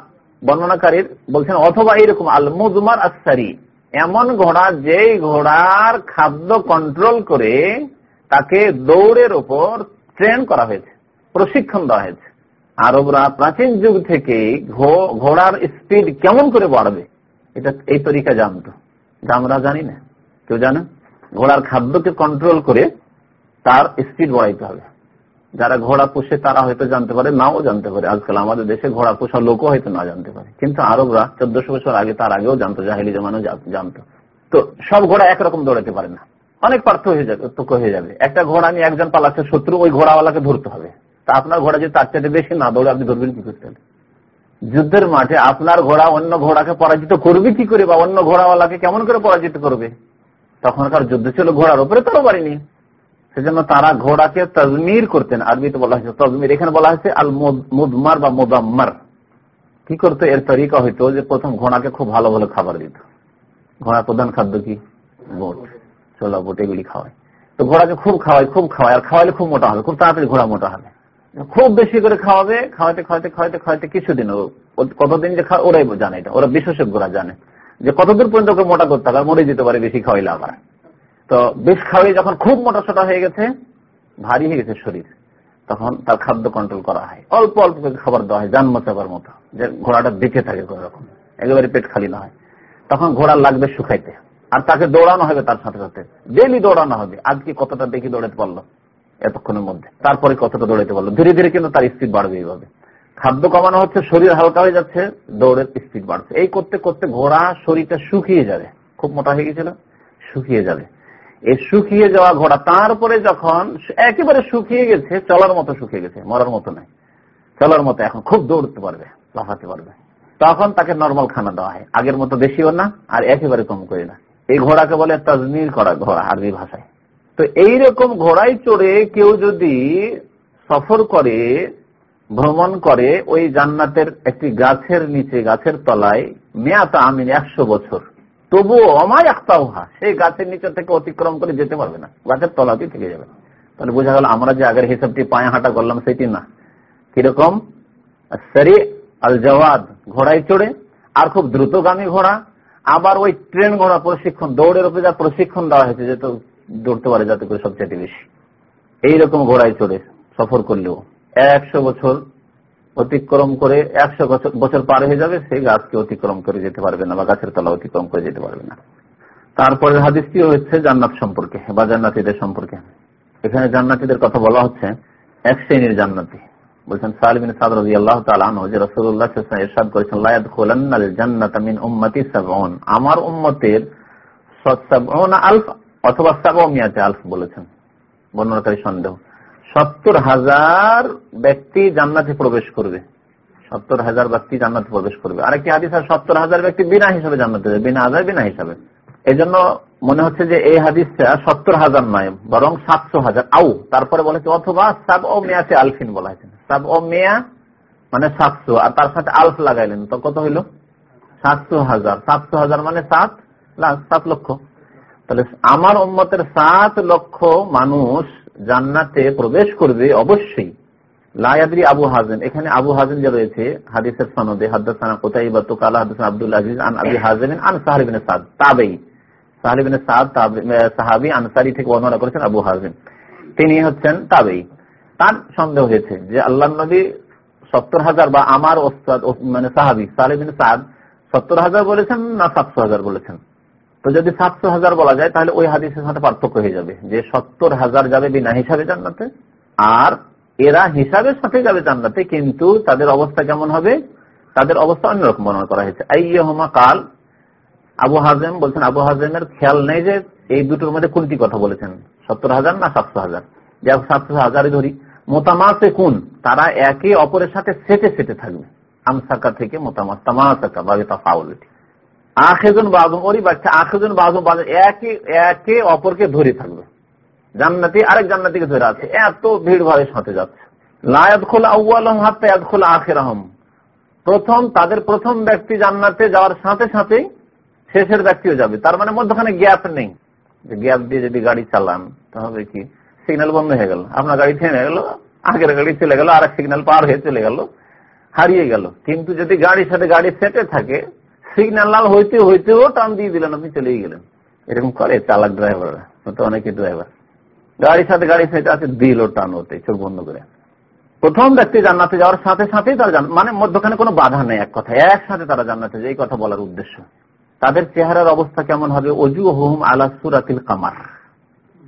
বর্ণনাকারীর বলছেন, অথবা এইরকম আল মুজমার আসারি এমন ঘোড়া যেই ঘোড়ার খাদ্য কন্ট্রোল করে তাকে দৌড়ের ওপর ট্রেন করা হয়েছে, প্রশিক্ষণ দেওয়া হয়েছে। আরবরা প্রাচীন যুগ থেকে ঘোড়ার স্পিড কেমন করে বাড়বে, এটা এই তরিকা জানতো। আমরা জানি না। কেউ জানে? ঘোড়ার খাদ্যকে কন্ট্রোল করে তার স্পিড বাড়াইতে হবে। যারা ঘোড়া পোষে তারা হয়তো জানতে পারে, নাও জানতে পারে। আজকাল আমাদের দেশে ঘোড়া পোষা লোকও হয়তো না জানতে পারে। কিন্তু আরবরা চোদ্দশো বছর আগে তার আগেও জানতো, জাহিলি জমানো জানতো। তো সব ঘোড়া একরকম দৌড়াতে পারে না। অনেক পার্থ হয়ে যাবে হয়ে যাবে। একটা ঘোড়া নিয়ে একজন পালাচ্ছে শত্রু, ওই ঘোড়াওয়ালাকে ধরতে হবে। তা আপনার ঘোড়া যদি তার চাইতে বেশি না দৌড়ে, আপনি ধরবেন কি করতে? যুদ্ধের মাঠে আপনার ঘোড়া অন্য ঘোড়াকে পরাজিত করবে কি করে বা অন্য ঘোড়াওয়ালাকে কেমন করে পরাজিত করবে? তখনকার যুদ্ধ ছিল ঘোড়ার উপরে তরো বাড়িনি সেজন্য তারা ঘোড়াকে তজমির করতেন। আরবিতে বলা হয়েছে তজমির। এখানে বলা হয়েছে আল মুদমার বা মুদাম্মার। কি করতো? এর তরিকা হইতো যে প্রথম ঘোড়াকে খুব ভালো ভালো খাবার দিত। ঘোড়া প্রধান খাদ্য কি? বোট ছোলা বোট এগুলি খাওয়ায় তো ঘোড়াকে খুব খাওয়ায় খুব খাওয়ায় আর খাওয়াইলে খুব মোটা হবে, খুব তাড়াতাড়ি ঘোড়া মোটা হবে। খুব বেশি করে খাওয়াবে খাওয়াতে খাওয়াতে খাওয়াতে খাওয়াতে কিছুদিন কতদিন যে খাওয়া ওরাই জানে এটা, ওরা বিশেষজ্ঞরা জানে। যে কতদূর পর্যন্ত ওকে মোটা করতে হবে মরে যেতে পারে বেশি খাওয়াইলে আবার। তো বেশ খাওয়াই, যখন খুব মোটা সোটা হয়ে গেছে, ভারী হয়ে গেছে শরীর, তখন তার খাদ্য কন্ট্রোল করা হয়। অল্প অল্প করে খাবার দেওয়া হয় যান মচাবার মতো, যে ঘোড়াটা দেখে থাকে কোন রকম, একেবারে পেট খালি না হয়। তখন ঘোড়া লাগবে শুকাইতে। আর তাকে দৌড়ানো হবে তার সাথে সাথে। ডেলি দৌড়ানো হবে। আজকে কতটা দেখি দৌড়াতে পারল এতক্ষণের মধ্যে। তারপরে কতটা দৌড়াতে পারল। ধীরে ধীরে কিন্তু তার স্পিড বাড়বে এইভাবে। খাদ্য কমানো হচ্ছে, শরীর হালকা হয়ে যাচ্ছে, দৌড়ের স্পিড বাড়ছে। এই করতে করতে ঘোড়া শরীরটা শুকিয়ে যাবে। খুব মোটা হয়ে গেছিল, শুকিয়ে যাবে। এই শুকিয়ে যাওয়া ঘোড়া তারপরে যখন একেবারে শুকিয়ে গেছে, চলার মতো শুকিয়ে গেছে, মরার মতো নাই চলার মতো এখন খুব দৌড়তে পারবে, লাফাতে পারবে। তখন তাকে নর্মাল খানা দেওয়া হয়। আগের মতো বেশিও না, আর একেবারে কম করে না। এই ঘোড়াকে বলে তাজমির করা ঘোড়া আরবি ভাষায়। তো এইরকম ঘোড়ায় চড়ে কেউ যদি সফর করে, ভ্রমণ করে, ওই জান্নাতের একটি গাছের নিচে, গাছের তলায় মেয়াতা আমিন একশো বছর, তবুও অমায় আখতাউহা সেই গাছের নিচে থেকে অতিক্রম করে যেতে পারবে না, গাছের তলাতেই থেকে যাবে। তাহলে বোঝা গেল আমরা যে আগের হিসাবটি পায়ে হাঁটা করলাম সেটি না। কীরকম? সারি আল জওয়াদ ঘোড়ায় চড়ে, আর খুব দ্রুতগামী ঘোড়া আবার ওই ট্রেন ঘোড়া প্রশিক্ষণ, দৌড়ের উপরে যা প্রশিক্ষণ দেওয়া হয়েছে, যে তো দৌড়তে পারে যাতে করে সবচেয়ে বেশি। এইরকম ঘোড়ায় চড়ে সফর করলেও। একশো বছর অতিক্রম করে একশো বছর পার হয়ে যাবে, সেই গাছকে অতিক্রম করে যেতে পারবে না বা গাছের তলা অতিক্রম করে যেতে পারবে না। তারপরে হাদিসটি হচ্ছে জান্নাত সম্পর্কে বা জান্নাতিদের সম্পর্কে। এখানে জান্নাতিদের কথা বলা হচ্ছে এক শ্রেণির জান্নাতি। বলছেন সালবিন সাদ রাজি আল্লাহ যে রসুল্লাহ ইরশাদ করেছেন লায়াদ খোলান্নাল জান্নাত মিন উম্মতি সাবন আমার উম্মতের আলফ অথবা সাবমিয়াতে আলফ বলেছেন। বর্ণনাকারী সন্দেহ। সত্তর হাজার ব্যক্তি জান্নাতে প্রবেশ করবে। সত্তর হাজার ব্যক্তি জান্নাতে প্রবেশ করবে। হাদিস আর সত্তর হাজার ব্যক্তি বিনা হিসাবে জান্নাতে যাবে, বিনা হাজার বিনা হিসাবে। জন্য মনে হচ্ছে যে এই হাদিসটা সত্তর হাজার নয়, বরং সাতশো হাজার। আউ, তারপরে বলেছে, অথবা সাব আলফিন বলা হয়েছে। মানে সাতশো, আর তার সাথে আলফ লাগাইলেন। তো কত হইল? সাতশো হাজার। সাতশো হাজার মানে সাত লাখ, সাত লক্ষ। তাহলে আমার উম্মতের সাত লক্ষ মানুষ জান্নাতে প্রবেশ করবে অবশ্যই। লায়াদি আবু হাজেন। এখানে আবু হাজেন যে রয়েছে, হাদিসের সনদে হাদানা কোথায় বা তো কালা হাদিস আব্দুল আজিজ আন আবি হাজেন আন সাহাবিন সাদ, তাবেই। সাহাবিন সাদ সাহাবি আনসারি থেকে বর্ণনা করেছেন আবু হাজেন। তিনি হচ্ছেন তাবেই। তার সন্দেহ হয়েছে যে আল্লাহ নবী সত্তর হাজার বা আমার মানে সাহাবি সালেবিন সাদ সত্তর হাজার বলেছেন না সাতশো হাজার বলেছেন? তো যদি সাতশো হাজার বলা যায়, তাহলে ওই হাদিসের সাথে পার্থক্য হয়ে যাবে যে সত্তর হাজার যাবে বিনা হিসাবে জান্নাতে, আর এরা হিসাবের সাথে যাবে জান্নাতে, কিন্তু তাদের অবস্থা কেমন হবে? তাদের অবস্থা অন্যরকম বর্ণনা করা হয়েছে। আইয়হমা কাল, আবু হাজেম বলছেন, আবু হাজেমের খেয়াল নেই যে এই দুটোর মধ্যে কোনটি কথা বলেছেন? সত্তর হাজার না সাতশো হাজার? যে সাতশো হাজারে ধরি। মোতামাসে কোন তারা একে অপরের সাথে সেটে সেটে থাকবে। আমসাকা থেকে মোতামাস, তামাসাকা, বা তাফাউলিটি আখেজন বাজম, ওরই বাচ্চা আখেজন বাজম বাজম, একে একে অপরকে ধরে থাকবে। জান্নাতি, আরেক জান্নাতিকে ধরে আছে। এত ভিড় ভাড়ের সাথে যাচ্ছে। লায়াত খোলা আউ্লাহম হাতে খোলা আখের প্রথম, তাদের প্রথম ব্যক্তি জান্নাতে যাওয়ার সাথে সাথেই শেষের ব্যক্তিও যাবে। তার মানে মধ্যখানে গ্যাপ নেই। গ্যাপ দিয়ে যদি গাড়ি চালান, তাহলে কি? সিগন্যাল বন্ধ হয়ে গেল। আপনার গাড়ি থেমে গেল, আগের গাড়ি চলে গেল আর সিগন্যাল পার হয়ে চলে গেল, হারিয়ে গেল। কিন্তু যদি গাড়ির সাথে গাড়ি সেটে থাকে সিগন্যাল লাল হইতে হইতেও টান দিয়ে দিলেন, আপনি চলেই গেলেন। এরকম করে চালাক ড্রাইভাররা তো অনেকে ড্রাইভার গাড়ির সাথে গাড়ি সেটে আছে, দিল টান হতে চোখ বন্ধ করে। প্রথম ব্যক্তি জান্নাতে যাওয়ার সাথে সাথেই তারা জান মানে মধ্যখানে কোনো বাধা নেই এক কথা একসাথে তারা জান্নাতে যায়, এই কথা বলার উদ্দেশ্য। তাদের চেহারার অবস্থা কেমন হবে? অজু হুম আলা সুরাতিল কামার।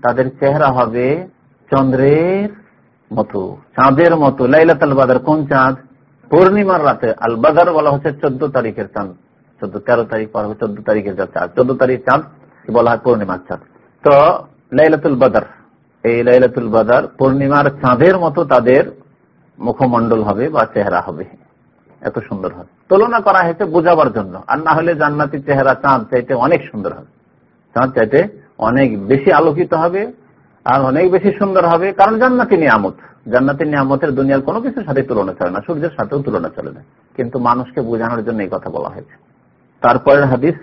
তাদের চেহারা হবে চন্দ্রের মতো, চাঁদের মতো। লাইলাতাল বাদার কোন চাঁদ? পূর্ণিমার রাতে। আল বাদার বলা হচ্ছে চোদ্দ তারিখের চাঁদ। চোদ্দ, তেরো তারিখ পর হবে চোদ্দ তারিখের চাঁদ। চোদ্দ তারিখ চাঁদ বলা হয় পূর্ণিমার চাঁদ। তো লাইলাতুল বাদার, এই লাইলাতুল বাদার পূর্ণিমার চাঁদের মতো তাদের মুখমন্ডল হবে বা চেহারা হবে। এত সুন্দর হবে। তুলনা করা হয়েছে বোঝাবার জন্য। আর না হলে জান্নাতির চেহারা চাঁদ চাইতে অনেক সুন্দর হবে। চাঁদ চাইতে অনেক বেশি আলোকিত হবে আর অনেক বেশি সুন্দর হবে। কারণ জান্নাতি নিয়ামত, জান্নাতি নিয়ামতের দুনিয়ার কোনো কিছুর সাথে তুলনা চলে না, সূর্যের সাথেও তুলনা চলে না। কিন্তু মানুষকে বোঝানোর জন্য এই কথা বলা হয়েছে। তারপরের হাদিস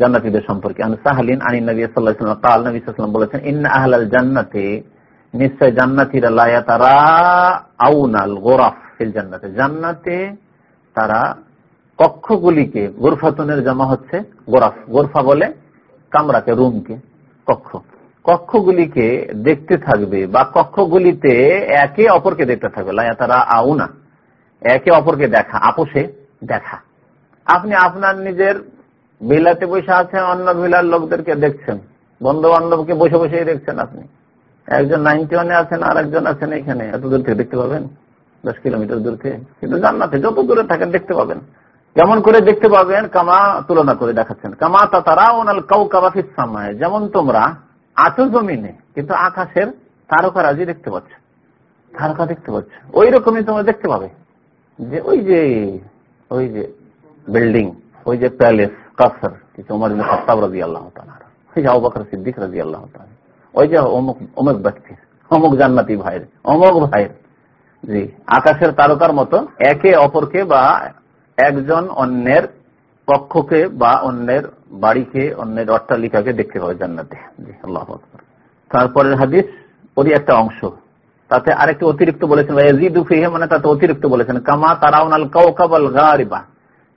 জান্নাতিদের সম্পর্কে। সাহালিন আনী নবী সাল্লাহ কাল নবী সাল্লাম বলেছেন, ইন্না আহলাল জান্নাতে নিশ্চয় জান্নাতিরা লায়াতারা আউনাল গোরাফ ফিল জান্নাতে। জান্নাতে তারা কক্ষগুলিকে, গোরফাতনের জমা হচ্ছে গোরাফ। গোরফা বলে কামরাকে রুমকে, কক্ষ। কক্ষগুলিকে দেখতে থাকবে বা কক্ষগুলিতে একে অপরকে দেখতে থাকবে। লায়াতারা আউনা। একে অপরকে দেখা, আপোষে দেখা। আপনি আপনার নিজের বিলাতে বসে আছেন, অন্য ভিলার লোকদেরকে দেখছেন। বন্ধু বান্ধবকে বসে বসেই দেখছেন আপনি। একজন নাইনটি ওয়ানে আছেন আর একজন আছেন এখানে। এত দূর থেকে দেখতে পাবেন? দশ কিলোমিটার দূর থেকে। কিন্তু জান্নাতে যত দূরে থাকেন দেখতে পাবেন। কেমন করে দেখতে পাবেন, কামা তুলনা করে দেখাচ্ছেন। কামা তারা ওনাল কাউ কাবাফিস সামায় যেমন তোমরা আছো জমিনে, কিন্তু আকাশের তারকারাজি দেখতে পাচ্ছ। তারকা দেখতে পাচ্ছ। ওই রকমই তোমরা দেখতে পাবে। যে ওই যে ওই যে বিল্ডিং, ওই যে প্যালেস কাসার কিছু উমর খতাব রাজি আল্লাহ ওই যে অবাকর সিদ্দিক রাজি আল্লাহ ওই যে অমুক অমুক ব্যক্তির অমুক জান্নাতি ভাইয়ের, অমুক ভাইয়ের। জি, আকাশের তারকার মতো একে অপরকে বা একজন অন্যের কক্ষকে বা অন্যের বাড়িকে, অন্যের অট্টালিকাকে দেখতে পাবে জান্নাতে। আল্লাহ তারপরের হাদিস, ওরই একটা অংশ। তাতে আরেকটি অতিরিক্ত বলেছেন মানে তাতে অতিরিক্ত বলেছেন, কামা তারাউনাল কাউকাবাল গারিবা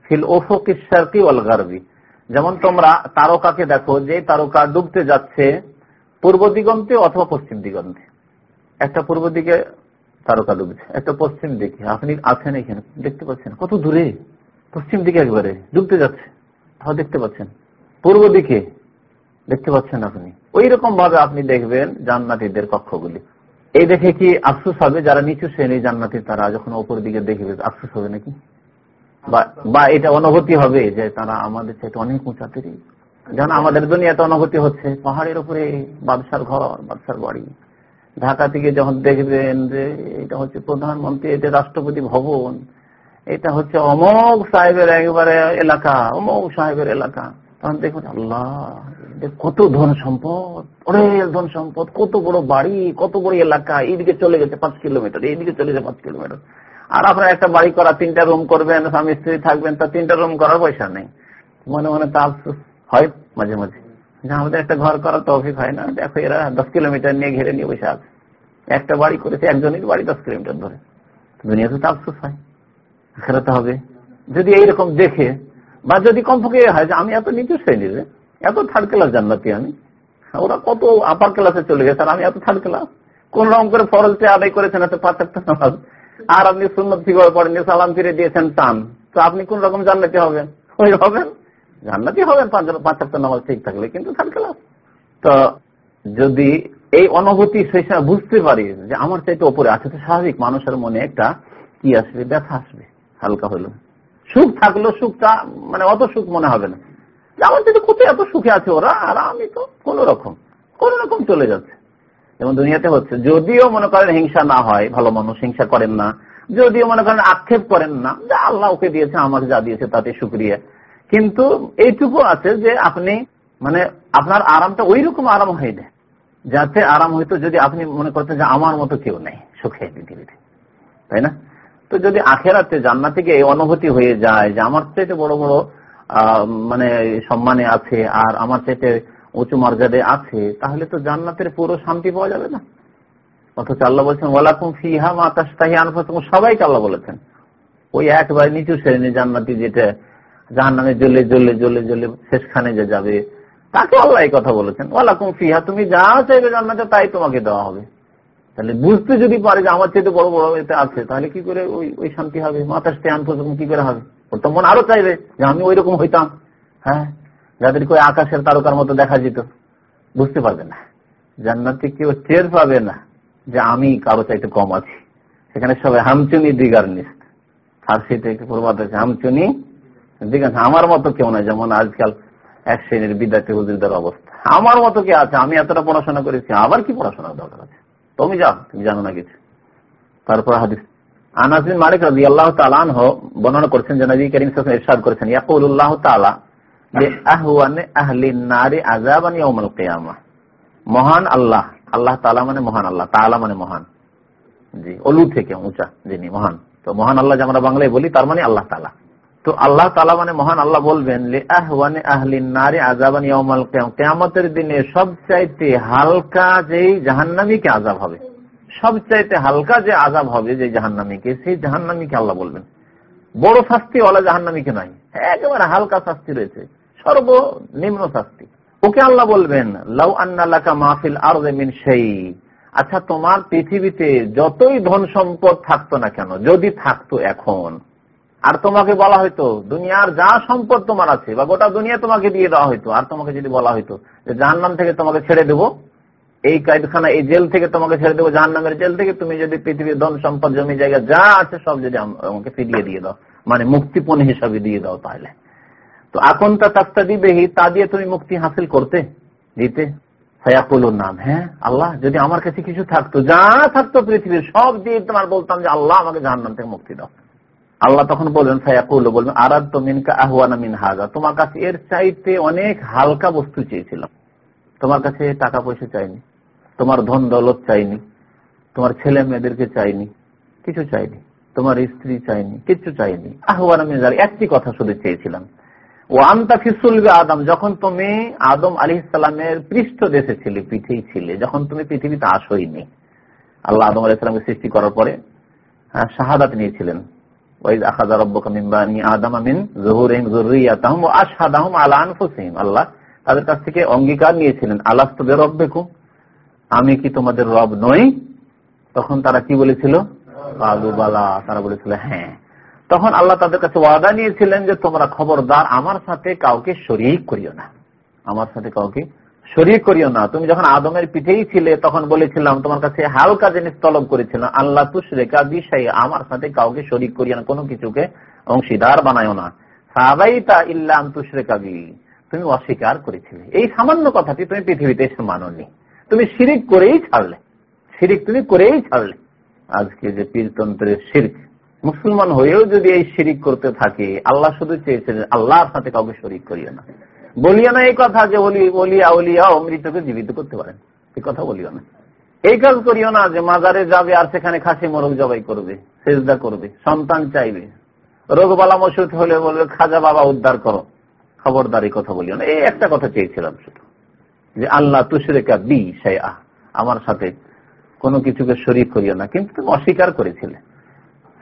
ফিল ওফকি ওয়াল গারবি যেমন তোমরা তারকাকে দেখো, যে তারকা ডুবতে যাচ্ছে পূর্ব দিগন্তে অথবা পশ্চিম দিগন্তে। একটা পূর্ব দিকে তারকা ডুবছে একটা পশ্চিম দিকে, আপনি আছেন এখানে, দেখতে পাচ্ছেন, কত দূরে? পশ্চিম দিকে একবারে, ডুবতে যাচ্ছে। তাও দেখতে পাচ্ছেন। পূর্ব দিকে, দেখতে পাচ্ছেন আপনি। ওই রকম ভাবে আপনি দেখবেন জান্নাতিদের কক্ষগুলি। এই দেখে কি আফসুস হবে যারা নিচু শ্রেণি জান্নাতি তারা যখন ওপর দিকে দেখবে, আফসুস হবে নাকি? বা এটা অনুভূতি হবে যে তারা আমাদের চাইতে অনেক উঁচাতে যেন আমাদের দুনিয়াতে অনুভূতি হচ্ছে, পাহাড়ের উপরে বাদশার ঘর, বাদশার বাড়ি। ঢাকা থেকে যখন দেখবেন যে এটা হচ্ছে প্রধানমন্ত্রী, এটা রাষ্ট্রপতি ভবন, এটা হচ্ছে অমোক সাহেবের একবারে এলাকা অমোক সাহেবের এলাকা। তখন দেখুন আল্লাহ কত ধন সম্পদ, অনেক ধন সম্পদ, কত বড় বাড়ি, কত বড় এলাকা, এইদিকে চলে গেছে পাঁচ কিলোমিটার, এইদিকে চলে গেছে পাঁচ কিলোমিটার। আর আপনার একটা বাড়ি করা, তিনটা রুম করবেন, স্বামী স্ত্রী থাকবেন, তা তিনটা রুম করার পয়সা নেই। মনে মনে তা হয় মাঝে মাঝে। আমাদের একটা ঘর করার তৌফিক হয় না। দেখো এরা দশ কিলোমিটার নিয়ে ঘিরে নিয়ে বসে আছে। একটা বাড়ি করেছে, একজনের বাড়ি দশ কিলোমিটার ধরে। দুনিয়াতে তো আফসোস হয়। খেলাতে হবে। যদি এইরকম দেখে, বা যদি কমপক্ষে হয় যে আমি এত নিচু শ্রেণির এত থার্ড ক্লাস জান্নাতি আমি। ওরা কত আপার ক্লাসে চলে গেছে আর আমি এত থার্ড ক্লাস কোন রকম করে ফরজতে আদায় করেছেন এত একটা নামাজ? আর আপনি সুন্নত ফিগর পড়েননি, সালাম ফিরে দিয়েছেন, টান। তো আপনি কোন রকম জান্নাতি হবেন? ওই হবেন জান্নাতি হবেন পাঁচ একটা নামাজ ঠিক থাকলে কিন্তু থার্ড ক্লাস তো যদি এই অনুভূতি সেই সময় বুঝতে পারি যে আমার চাইতে ওপরে আছে, তো স্বাভাবিক মানুষের মনে একটা কি আসবে, ব্যথা আসবে, হালকা হলো সুখ থাকল, সুখটা মানে অত সুখ মনে হবে না। আমার চাইতে কোথায় এত সুখে আছে ওরা? আর আমি তো কোন রকম কোন রকম চলে যাচ্ছে। যেমন দুনিয়াতে হচ্ছে, যদিও মনে করেন হিংসা না হয়, ভালো মানুষ হিংসা করেন না, যদিও মনে করেন আক্ষেপ করেন না, যে আল্লাহ ওকে দিয়েছে, আমাকে যা দিয়েছে তাতে সুক্রিয়া কিন্তু এইটুকু আছে যে আপনি মানে আপনার আরামটা ওই রকম আরাম হয়ে যায়। যাতে আরাম হইতো যদি আপনি মনে করতেন যে আমার মতো কেউ নেই, সুখে পৃথিবীতে তাই না? তো যদি আখের আখেরাতে জান্না থেকে এই অনুভূতি হয়ে যায় যে আমার চাইতে বড় বড় মানে সম্মানে আছে আর আমার চাইতে উঁচু মর্যাদে আছে, তাহলে তো জান্নাতের পুরো শান্তি পাওয়া যাবে না। অথচ আল্লাহ বলছেন, ওয়ালাকুম ফিহা মাতাস্তাহি আনফাসুম সবাইকে আল্লাহ বলেছেন, ওই একবারে নিচু শ্রেণি জান্নাতি যেটা জাহান নামে জ্বলে জ্বলে জ্বলে জ্বলে শেষখানে যে যাবে, তাকে আল্লাহ এই কথা বলেছেন। ওয়ালাকুম ফিহা, তুমি যা চাইবে জান্নাতে তাই তোমাকে দেওয়া হবে। তাহলে বুঝতে যদি পারে যে আমার চেয়ে বড় বড় এতে আছে, তাহলে কি করে ওই ওই শান্তি হবে? মাতাস্তে আনফাসুম কি করে হবে? ওর তো মন আরও চাইবে যে আমি ওই রকম হইতাম। হ্যাঁ? যাদেরকে ওই আকাশের তারকার মতো দেখা যেত। বুঝতে পারবে না। জান্নাতে কেউ টের পাবে না যে আমি কারও চাইতে কম আছি। সেখানে সবাই হামচুনি, দিগার নিস ফার্সিতে প্রবাদ আছে, হামচুনি দিগার আমার মতো কেউ না যেমন আজকাল এক শ্রেণির বিদ্যার্থী হুজুরদের অবস্থা। আমার মতো কে আছে? আমি এতটা পড়াশোনা করেছি, আবার কি পড়াশোনার দরকার আছে? তুমি যাও, তুমি জানো না কিছু। তারপর হাদিস। আনাসিন মালিক রাজি আল্লাহ তালান বর্ণনা করছেন যে নবী করিম ইরশাদ করেছেন ইয়াকুল্লাহ তালা মহান আল্লাহ আল্লাহ তালা মানে মহান আল্লাহ তালা মানে মহান। জি, অলু থেকে উঁচা যিনি, মহান। তো মহান আল্লাহ যে আমরা বাংলায় বলি, তার মানে আল্লাহ তালা তো আল্লাহ তালা মানে মহান আল্লাহ বলবেন কেয়ামতের দিনে সবচাইতে হালকা যেই জাহান্নামীকে আজাব হবে, সবচাইতে হালকা যে আজাব হবে যে জাহান্নামীকে, সেই জাহান্নামীকে আল্লাহ বলবেন। বড় শাস্তি ওলা জাহান্নামীকে নাই একেবারে হালকা শাস্তি রয়েছে, সর্বনিম্ন শাস্তি। ওকে আল্লাহ বলবেন, লাউ আন্নালাকা মাহফিল আর সেই আচ্ছা তোমার পৃথিবীতে যতই ধন সম্পদ থাকতো না কেন, যদি থাকতো এখন আর তোমাকে বলা হয়তো দুনিয়ার যা সম্পদ তোমার আছে, বা গোটা দুনিয়া তোমাকে দিয়ে দেওয়া হয়তো আর তোমাকে যদি বলা হয়তো যে জাহান্নাম থেকে তোমাকে ছেড়ে দেবো, এই কায়দখানা, এই জেল থেকে তোমাকে ছেড়ে দেবো, জাহান্নামের জেল থেকে তুমি যদি পৃথিবীর ধন সম্পদ, জমি, জায়গা যা আছে সব যদি আমাকে ফিরিয়ে দিয়ে দাও মানে মুক্তিপণ হিসাবে দিয়ে দাও তাহলে। তো এখন তা তাস্তা দিবেহি তা দিয়ে তুমি মুক্তি হাসিল করতে, দিতে। নাম হ্যাঁ আল্লাহ, যদি আমার কাছে কিছু থাকতো, যা থাকতো পৃথিবীর, সব দিয়ে তোমার বলতাম যে আল্লাহ আমাকে জাহান্নাম থেকে মুক্তি দাও। আল্লাহ তখন বলবেন সায়াকুল বলবেন আরাদ তো মিনকা আহওয়ানা মিন হাজা তোমার কাছে এর চাইতে অনেক হালকা বস্তু চেয়েছিলাম। তোমার কাছে টাকা পয়সা চাইনি, তোমার ধন দৌলত চাইনি, তোমার ছেলে মেয়েদেরকে চাইনি, কিছু চাইনি, তোমার স্ত্রী চাইনি কিছু চাইনি। আহওয়ানা মিন একটি কথা শুধু চেয়েছিলাম। ও আন্তা ফিসুলবে আদম, যখন তুমি আদম আলী ইসলামের পৃষ্ঠ দেশে ছিলে পিঠেই ছিলে, যখন তুমি পৃথিবীতে আসইনি, আল্লাহ আদম আলী ইসলামকে সৃষ্টি করার পরে শাহাদাত নিয়েছিলেন। আল্লাহ তাদের কাছ থেকে অঙ্গীকার নিয়েছিলেন আমি কি তোমাদের রব নই? তখন তারা কি বলেছিল? তারা বলেছিল হ্যাঁ। তখন আল্লাহ তাদের কাছে ওয়াদা নিয়েছিলেন যে, তোমরা খবরদার আমার সাথে কাউকে শরিক করিও না। আমার সাথে কাউকে শরিক করিও না। তুমি যখন আদমের পিঠেই ছিলে, তখন বলেছিলাম, তোমার কাছে হালকা জিনিস তলব করেছিলাম আল্লাহ তুসরেকা বিষয়ে আমার সাথে কাউকে শরিক করিও না, কোনো কিছুকে অংশীদার বানায় না। তুমি অস্বীকার করেছিলে। এই সামান্য কথাটি তুমি পৃথিবীতে এসে মাননি। তুমি শিরিক করেই ছাড়লে। শিরিক তুমি করেই ছাড়লে। আজকে যে পীরতন্ত্রের শিরিক, মুসলমান হয়েও যদি এই শিরিক করতে থাকে, আল্লাহ শুধু চেয়েছিলেন, আল্লাহর সাথে কাউকে শরিক করিও না। বলিও না এই কথা যে বলিয়া অলিয়া অমৃতকে জীবিত করতে পারেন। এই কথা বলিও না। এই কাজ করিও না যে মাজারে যাবে আর সেখানে খাসি মরক জবাই করবে, সেজদা করবে, সন্তান চাইবে। রোগ বালা মসুদ হলে বলবে, খাজা বাবা, উদ্ধার করো। খবরদারি কথা বলিও না। এই একটা কথা চেয়েছিলাম শুধু, যে আল্লাহ তুসরেকা বি আহ আমার সাথে কোনো কিছুকে শরিক করিও না, কিন্তু তুমি অস্বীকার করেছিলে।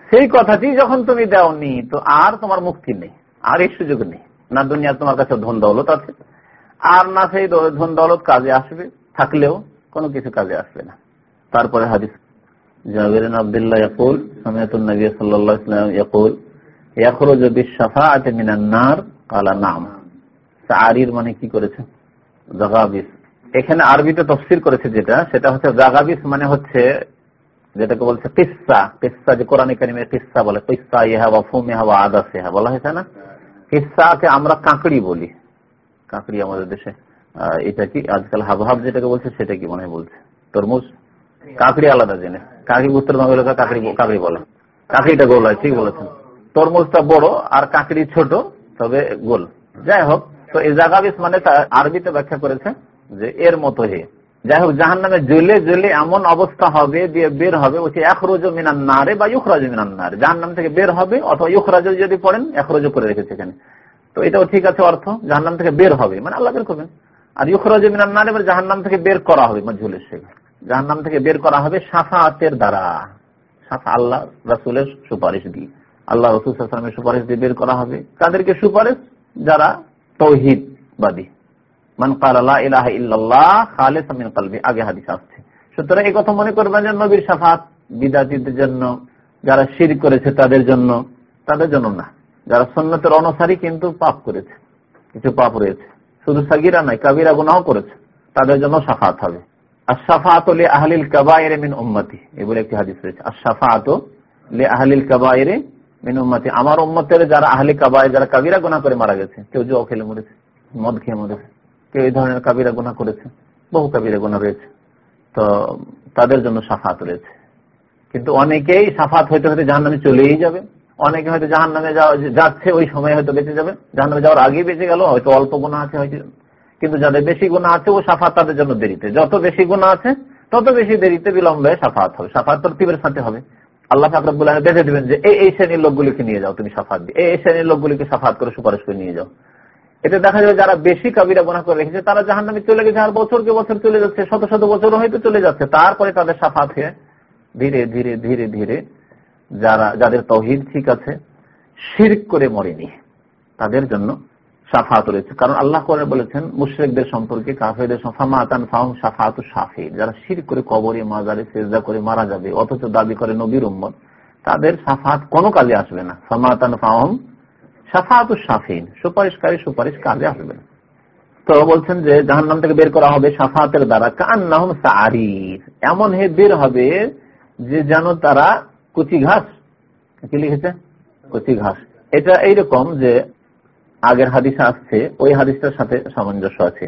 সেই কথাটি যখন তুমি দেওনি, তো আর তোমার মুক্তি নেই, আর এই সুযোগ নেই। না দুনিয়া তোমার কাছে ধন দৌলত আছে। আর না সেই ধন দৌলত কাজে আসবে, থাকলেও কোনো কিছু কাজে আসবে না। তারপরে হাদিস মানে এখানে আরবিতে করেছে যেটা, সেটা হচ্ছে জাগাবিস মানে হচ্ছে, যেটাকে বলছে কিসা কিসা যে কোরআন কারিমের কিসা বলে কিসা ইহা বা ফুম ইহা বা আদাস ইহা বলা হয়েছে না? কিসাকে আমরা কাঁকড়ি বলি। কাঁকড়ি আমাদের দেশে এটা কি? আজকাল হাবহাব যেটাকে বলছে, সেটা কি মনে বলছে? তরমুজ? কাঁকড়ি আলাদা জিনিস। কাঁকড়ি উত্তরবঙ্গ এলাকা কাঁকড়ি কাঁকড়ি বলে। কাঁকড়িটা গোল হয়, ঠিক বলেছেন। তরমুজটা বড় আর কাঁকড়ি ছোট, তবে গোল। যাই হোক, তো এই জাগাবিস মানে আরবিতে ব্যাখ্যা করেছে যে এর মতো হে। যাই হোক জাহান নামে জ্বলে জ্বলে এমন অবস্থা হবে দিয়ে বের হবে ওই রোজ মিনান নারে বা ইউখরাজ মিনান নারে। জাহান নাম থেকে বের হবে, অথবা ইউখরাজ যদি পড়েন রোজ করে রেখেছে এখানে। তো এটাও ঠিক আছে অর্থ জাহান নাম থেকে বের হবে মানে আল্লাহ বের করবেন। আর ইউখরাজ মিনান নারে এবার জাহান নাম থেকে বের করা হবে ঝুলের শেখা জাহান নাম থেকে বের করা হবে সাফাতের দ্বারা। সাফা আল্লাহ রাসুলের সুপারিশ দিয়ে। আল্লাহ রসুল সুপারিশ দিয়ে বের করা হবে। তাদেরকে সুপারিশ যারা তৌহিদবাদী। মান আগে সুতরাং কথা মনে করবেন নবীর সাফাত বিদাতিদের জন্য, যারা শির করেছে তাদের জন্য তাদের জন্য না। যারা সন্ন্যতের অনুসারী কিন্তু পাপ করেছে। কিছু পাপ রয়েছে। শুধু সাগিরা নাই কাবিরা গুনাহ করেছে। তাদের জন্য সাফাত হবে। আর সাফাত মিন এই বলে একটি আর মিন উম্মতি। আমার উম্মতের যারা আহলি কাবায় যারা কাবিরা গুনাহ করে মারা গেছে, কেউ জো খেলে মরেছে, মদ খেয়ে মরেছে। কেউ এই ধরনের কাবিরা গুণা করেছে। বহু কাবিরা গুণা রয়েছে তো তাদের জন্য সাফাত রয়েছে। কিন্তু অনেকেই সাফাত হইতে হইতে জাহান নামে চলেই যাবে। অনেকে হয়তো জাহান নামে যাচ্ছে, ওই সময় হয়তো বেঁচে যাবে। জাহান নামে যাওয়ার আগেই বেঁচে গেল, হয়তো অল্প গুণা আছে, হয়তো কিন্তু যাদের বেশি গুণা আছে, ও সাফাত তাদের জন্য দেরিতে। যত বেশি গুণা আছে, তত বেশি দেরিতে বিলম্বে সাফাত হবে। সাফাত তরতিবের সাথে হবে। আল্লাহ ফাকরাবুল বেঁধে দিবেন যে এই শ্রেণির লোকগুলিকে নিয়ে যাও, তুমি সাফাত দিয়ে। এই শ্রেণির লোকগুলিকে সাফাত করে সুপারিশ করে নিয়ে যাও। এটা দেখা যাবে যারা বেশি কাবিরা গোনা করে রেখেছে, তারা জাহান নামে চলে গেছে আর বছরকে বছর চলে যাচ্ছে, শত শত বছর হয়তো চলে যাচ্ছে। তারপরে তাদের সাফাত ধীরে ধীরে ধীরে ধীরে যারা, যাদের তহিদ ঠিক আছে, শির্ক করে মরেনি। তাদের জন্য সাফাত রয়েছে। কারণ আল্লাহ করে বলেছেন, মুশ্রেকদের সম্পর্কে কাফেদের ফামাতান ফাহম সাফাত সাফির যারা শির করে কবরে, মাজারে সেজদা করে মারা যাবে, অথচ দাবি করে নবীর উম্মত, তাদের সাফাত কোনো কাজে আসবে না। ফামাতান ফাহম সাফাত সাফিন সুপারিশকারী সুপারিশ কাজে আসবে। তো বলছেন যে জাহান্নাম থেকে বের করা হবে সাফাতের দ্বারা কান নাহম সারির এমন হে বের হবে যে যেন তারা কুচি ঘাস, কি লিখেছে? কুচি ঘাস। এটা এইরকম যে আগের হাদিসে আসছে, ওই হাদিসটার সাথে সামঞ্জস্য আছে।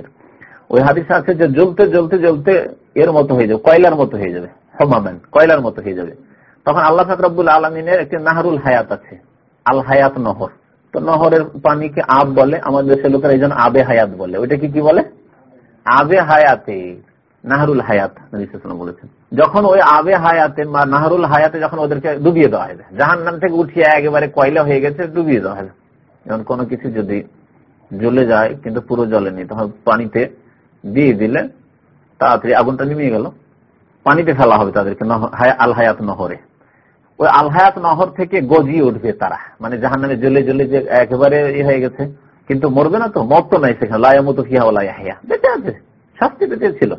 ওই হাদিসে আছে যে জ্বলতে জ্বলতে জ্বলতে এর মতো হয়ে যাবে, কয়লার মতো হয়ে যাবে, হমামেন, কয়লার মতো হয়ে যাবে। তখন আল্লাহ ফাকরাবুল আলমিনের একটি নাহরুল হায়াত আছে, আল হায়াত নহর। তো নহরের পানিকে আব বলে? আমাদের দেশের লোকের এই আবে হায়াত বলে। ওইটা কি বলে? আবে হায়াতে, নাহরুল হায়াত বলেছেন। যখন ওই আবে হায়াতে বা নাহরুল হায়াতে যখন ওদেরকে ডুবিয়ে দেওয়া হয় জাহান নাম থেকে উঠিয়ে একেবারে কয়লা হয়ে গেছে, ডুবিয়ে দেওয়া হয়। যেমন কোনো কিছু যদি জ্বলে যায়, কিন্তু পুরো জলে জ্বলেনি তখন পানিতে দিয়ে দিলে তাড়াতাড়ি আগুনটা নিমিয়ে গেল। পানিতে ফেলা হবে তাদেরকে আল হায়াত নহরে। ওই আলহায়াত নহর থেকে গজিয়ে উঠবে তারা। মানে জাহান নামে জ্বলে জ্বলে যে একেবারে ই হয়ে গেছে। কিন্তু মরবে না তো? মত তো নাই সেখানে। লায়ামতো কি হওয়া লাইয়া বেঁচে আছে। শাস্তি বেঁচে ছিল।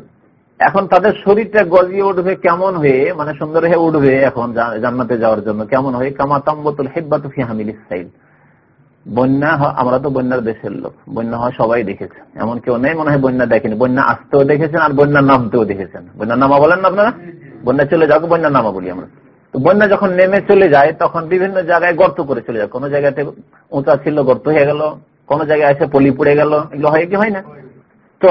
এখন তাদের শরীরটা গজিয়ে উঠবে কেমন হয়ে? মানে সুন্দর হয়ে উঠবে এখন জান্নাতে যাওয়ার জন্য। কেমন হয়ে? কামাতাম্বতুল হেব্বাত ফি হামিল ইসাইল বন্যা আমরা তো বন্যার দেশের লোক। বন্যা হয় সবাই দেখেছে। এমন কেউ নেই মনে হয় বন্যা দেখেনি। বন্যা আসতেও দেখেছেন আর বন্যা নামতেও দেখেছেন। বন্যার নামা বলেন না আপনারা? বন্যা চলে যাও বন্যার নামা বলি আমরা। বন্যা যখন নেমে চলে যায়, তখন বিভিন্ন জায়গায় গর্ত করে চলে যায়। কোন জায়গাতে উঁচা ছিল, গর্ত হয়ে গেল, কোন জায়গায় এসে পলি পড়ে গেল, এগুলো হয় কি হয় না? তো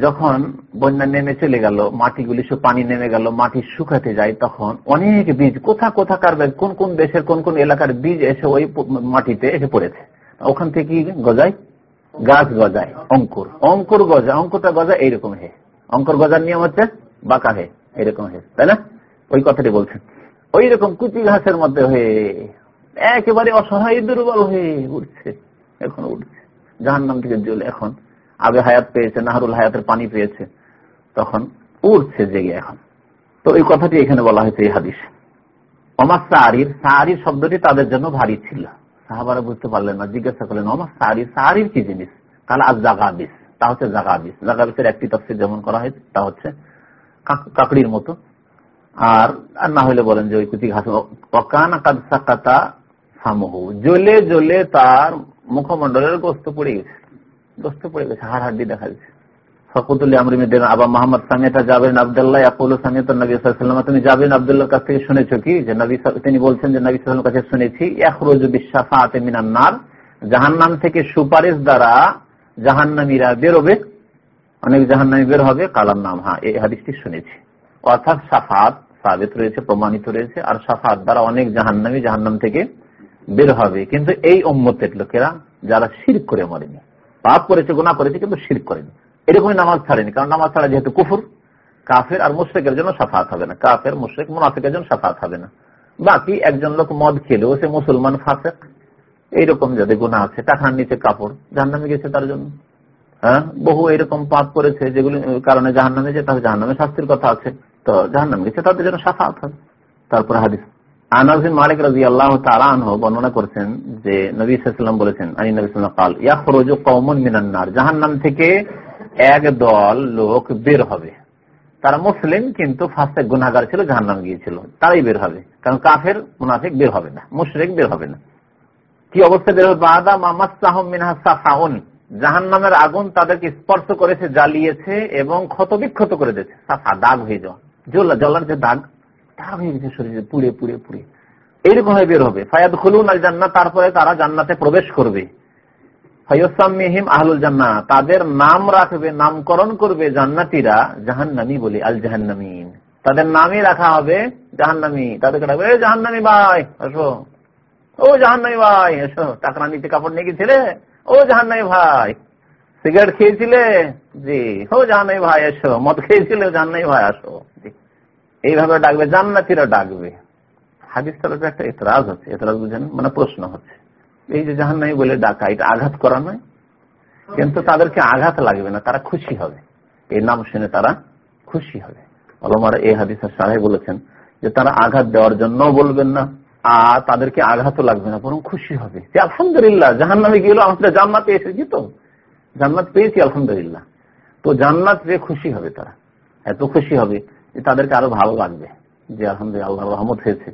যখন বন্যা নেমে চলে গেল, মাটিগুলি সব পানি নেমে গেল, মাটি শুকাতে যায়, তখন অনেক বীজ, কোথা কোথাকার কোন কোন দেশের, কোন কোন এলাকার বীজ এসে ওই মাটিতে এসে পড়েছে। ওখান থেকে গজায়? গাছ গজায়, অঙ্কুর। অঙ্কুর গজা, অঙ্কুরটা গজা এইরকম হে। অঙ্কুর গজার নিয়ম হচ্ছে বাঁকা হে এরকম হে। তাই না? ওই কথাটি বলছেন। ওই রকম কুচি ঘাসের মধ্যে হয়ে একেবারে অসহায় দুর্বল হয়ে উঠছে, এখন উঠছে। জাহান নাম থেকে জল এখন আগে হায়াত পেয়েছে, নাহারুল হায়াতের পানি পেয়েছে, তখন উঠছে জেগে এখন। তো এই কথাটি এখানে বলা হয়েছে এই হাদিস। অমার সারির সারির শব্দটি তাদের জন্য ভারী ছিল। সাহাবারা বুঝতে পারলেন না, জিজ্ঞাসা করলেন অমার সারি সারির কি জিনিস? তাহলে আজ জাগাবিস তা হচ্ছে জাগাবিস। জাগাবিসের একটি তফসির যেমন করা হয়েছে তা হচ্ছে কাকড়ির মতো আর না হলে বলেন যে ওই কুচি ঘাস সাকাতা সামহু। জ্বলে তার মুখমন্ডলের গোস্ত পড়ে গেছে। গোস্ত পড়ে গেছে হাড় হাড্ডি দেখা যাচ্ছে আবার মোহাম্মদ সামিয়াটা যাবেন আবদুল্লাহ আকুল সামিয়ত নবী সাল্লাম তুমি যাবেন আবদুল্লাহর কাছ থেকে শুনেছো কি? যে নবী তিনি বলছেন যে নবী সাল্লামের কাছে শুনেছি একরোজ বিশ্বাফাতে মিনান্নার জাহান্নাম থেকে সুপারিশ দ্বারা জাহান্নামীরা বেরোবে অনেক জাহান্নামী বের হবে, কালাম নাম। হ্যাঁ এই হাদিসটি শুনেছি। অর্থাৎ সাফাত সাবেত রয়েছে, প্রমাণিত রয়েছে, আর সাফাত দ্বারা অনেক জাহান্নামী জাহান্নাম থেকে বের হবে। কিন্তু এই উম্মতের লোকেরা যারা শির করে মরেনি, পাপ করেছে গুণা করেছে, কিন্তু শির করেনি। এরকমই নামাজ ছাড়েনি, কারণ নামাজ ছাড়া যেহেতু কুফুর, কাফের আর মুশ্রেকের জন্য সাফাত হবে না। কাফের, মুশ্রেক, মুনাফিকের জন্য সাফাত হবে না। বাকি একজন লোক মদ খেলেও সে মুসলমান ফাঁসেক। এইরকম যাদের গুণা আছে, টাকার নিচে কাপড়, জাহান্নামে গেছে তার জন্য। হ্যাঁ? বহু এরকম পাপ করেছে, যেগুলি কারণে জাহান্নামে যেতে হবে। জাহান্নামে শাস্তির কথা আছে। তো জাহান্নামে গেছে, তাদের জন্য সাফাত হবে। তারপর হাদিস। আনাজিন মালিক রাজি আল্লাহ বর্ণনা করছেন যে নবী বলেছেন আলী নবী থেকে এক দল লোক বের হবে। তারা মুসলিম, কিন্তু গুনাগার ছিল গিয়েছিল। তারাই বের হবে। কারণ কাফের, মুনাফিক বের হবে না, মুশরিক বের হবে না। কি অবস্থা বের হবে? বাদা আগুন তাদেরকে স্পর্শ করেছে, জ্বালিয়েছে এবং ক্ষত বিক্ষত করে দিয়েছে। সাফা, দাগ হয়ে যাওয়া। জ্বলা জ্বলার যে দাগ দাগ হয়ে গেছে শরীরে পুড়ে পুড়ে পুড়ে। এইরকম ভাবে বের হবে। ফায়াদ খুলুন আল জান্নাত তারপরে তারা জান্নাতে প্রবেশ করবে। জান্না তাদের নাম রাখবে, নামকরণ করবে জান্নাতিরা জাহান্নামি বলে, আল জাহান্নামিন। তাদের নামই রাখা হবে জাহান্নামি। তাদেরকে রাখবে জাহান্নামি ভাই, আসো। ও জাহান্নামি ভাই এসো টাকা নিতে কাপড় নিয়ে গেছিলে? ও জাহান্নাই ভাই সিগারেট খেয়েছিলে? জি। ও জাহান্নাই ভাই, এসো। মদ খেয়েছিলে? জাহান্নাই ভাই, আসো। এইভাবে ডাকবে, জান্নাতিরা ডাকবে। হাদিস তরফে একটা এতরাজ হচ্ছে এতরাজ বুঝেন? মানে প্রশ্ন হচ্ছে। এই যে জাহান্নাই বলে ডাকা, এটা আঘাত করা নয়। কিন্তু তাদেরকে আঘাত লাগবে না, তারা খুশি হবে। এই নাম শুনে তারা খুশি হবে। অলমার এই হাদিসের সাহে বলেছেন যে, তারা আঘাত দেওয়ার জন্য বলবেন না, আর তাদেরকে আঘাতও লাগবে না, বরং খুশি হবে। যে, আলহামদুলিল্লাহ জাহান নামে গেল, আমাদের জান্নাতে এসেছি তো। জান্নাত পেয়েছি, আলহামদুলিল্লাহ। তো জান্নাত পেয়ে খুশি হবে তারা, এত খুশি হবে যে তাদেরকে আরও ভালো লাগবে যে আলহামদুলিল্লাহ আল্লাহ রহমত হয়েছে,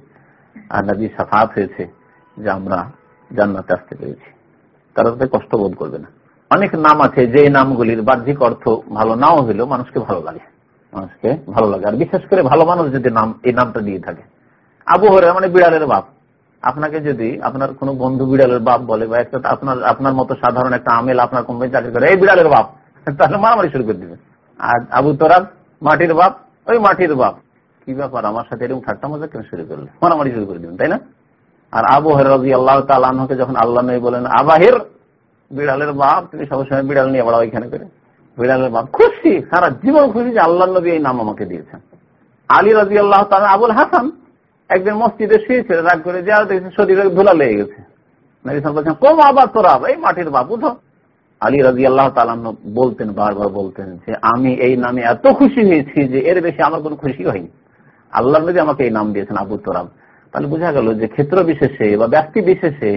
আর নবী সাফাত হয়েছে যে আমরা জান্নাতে আসতে পেরেছি। তারা তাদের কষ্ট বোধ করবে না। অনেক নাম আছে, যে নামগুলির বাহ্যিক অর্থ ভালো নাও হলেও মানুষকে ভালো লাগে। মানুষকে ভালো লাগে। আর বিশেষ করে ভালো মানুষ যদি নাম, এই নামটা দিয়ে থাকে। আবু মানে বিড়ালের বাপ। আপনাকে যদি আপনার কোন বন্ধু বিড়ালের বাপ বলে বা একটা আপনার আপনার মতো সাধারণ একটা আমেল আপনার কোম্পানি চাকরি করে, এই বিড়ালের বাপ, তাহলে মারামারি শুরু করে দিবে আর আবু তোরাব, মাটির বাপ, ওই মাটির বাপ। কি ব্যাপার, আমার সাথে এরকম ঠাট্টা মজা কেন শুরু করলে মারামারি শুরু করে দিবেন, তাই না? আর আবু হরাজি আল্লাহ তালকে যখন আল্লাহ নবী বলেন, আবাহের, বিড়ালের বাপ তুমি সবসময় বিড়াল নিয়ে বড় ওইখানে করে। বিড়ালের বাপ খুশি, সারা জীবন খুশি যে আল্লাহ নবী এই নাম আমাকে দিয়েছেন। আলী রাজি আল্লাহ তালা আবুল হাসান একদিন মসজিদে শুয়েছিল, রাগ করে যে আর দেখছি শরীরে ধুলা লেগে গেছে। বলছেন কম আবার তোরা এই মাটির বাপ, বুঝো? আলী রাজি আল্লাহ বলতেন, বারবার বলতেন যে, আমি এই নামে এত খুশি হয়েছি যে এর বেশি আমার কোনো খুশি হয়নি। আল্লাহ নবী আমাকে এই নাম দিয়েছেন, আবু তোরাব। তাহলে বোঝা গেল যে ক্ষেত্র বিশেষে বা ব্যক্তি বিশেষে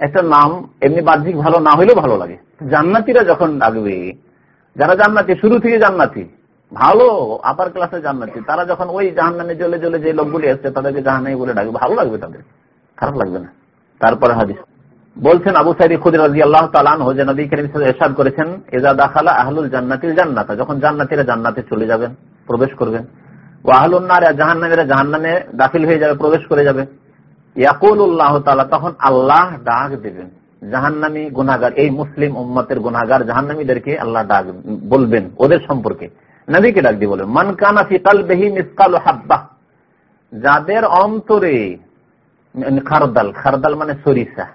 একটা নাম এমনি বাহ্যিক ভালো না হইলেও ভালো লাগে। জান্নাতিরা যখন ডাকবে যারা জান্নাতি, শুরু থেকে জান্নাতি ভালো আপার ক্লাসে জান্নাতি। তারা যখন ওই জাহান্নামে জ্বলে জ্বলে যে লোকগুলি এসছে, তাদেরকে জাহান্নামি বলে ডাকবে। ভালো লাগবে তাদের। খারাপ লাগবে না। তারপরে হাদিস। বলছেন আবু সাইদি রাজি আল্লাহ নবী করিম করেছেন এজা দাখালা আহলুল জান্নাতিল জান্নাতা। যখন জান্নাতিরা জান্নাতে চলে যাবেন, প্রবেশ করবেন ও জাহান্নামে দাখিল হয়ে যাবে, প্রবেশ করে যাবে। ইয়াকুল উল্লাহ তালা তখন আল্লাহ ডাক দেবেন। জাহান্নামী গুনাগার এই মুসলিম উম্মতের গুনাগার জাহান্নামীদেরকে আল্লাহ ডাক বলবেন ওদের সম্পর্কে। নবীকে ডাক দিয়ে বলবেন মান কানা ফি কালবিহি মিসকাল হাব্বা। যাদের অন্তরে খারদাল খারদাল মানে সরিষা।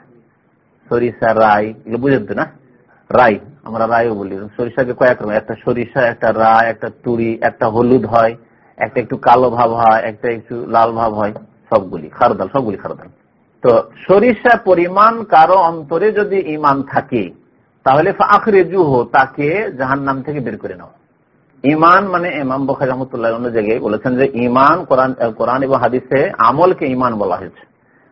সরিষা, রাই, এগুলো বুঝেন তো না? রাই, আমরা রায়ও বলি। সরিষাকে কয়েক রকম, একটা সরিষা, একটা রায় একটা তুরি, একটা হলুদ হয়, একটা একটু কালো ভাব হয়, একটা একটু লাল ভাব হয়, সবগুলি, খারদাল সবগুলি খারদাল। তো সরিষা পরিমাণ কারও অন্তরে যদি ইমান থাকে, তাহলে আখরে জুহ তাকে জাহান নাম থেকে বের করে নাও। ইমান মানে ইমাম বখারি রহমতুল্লাহ অন্য জায়গায় বলেছেন যে ইমান কোরআন কোরআন এবং হাদিসে আমলকে ইমান বলা হয়েছে।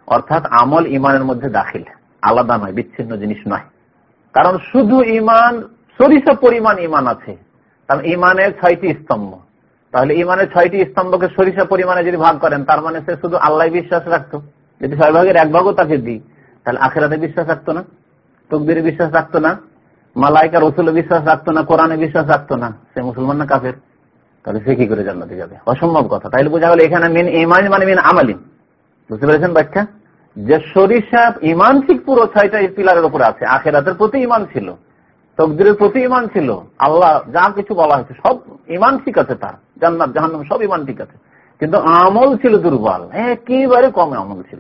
অর্থাৎ আমল ইমানের মধ্যে দাখিল, আলাদা নয়, বিচ্ছিন্ন জিনিস নয়। কারণ শুধু ইমান, সরিষা পরিমাণ ইমান আছে। কারণ ইমানের ছয়টি স্তম্ভ। তাহলে ইমানের ছয়টি স্তম্ভকে সরিষা পরিমাণে যদি ভাগ করেন, তার মানে সে শুধু আল্লাহ বিশ্বাস রাখতো। যদি ছয় ভাগের এক ভাগও তাকে দিই, তাহলে আখেরাতে বিশ্বাস রাখতো না? তকবিরে বিশ্বাস রাখতো না? মালাইকা রসুলে বিশ্বাস রাখতো না কোরআনে বিশ্বাস রাখতো না। সে মুসলমান না কাফের? তাহলে সে কি করে জান্নাতে যাবে? অসম্ভব কথা। তাইলে বোঝা গেল এখানে মেন ইমান মানে মেন আমালিম বুঝতে পেরেছেন ব্যাখ্যা? যে সরিষা ইমান ঠিক পুরো ছয়টা পিলারের উপরে আছে। আখেরাতের প্রতি ইমান ছিল, তকদিরের প্রতি ইমান ছিল, আল্লাহ যা কিছু বলা হয়েছে, সব ইমান ঠিক আছে তার। জান্নাত, জাহান্নাম, সব ইমান ঠিক আছে। কিন্তু আমল ছিল দুর্বল, একেবারে কম আমল ছিল।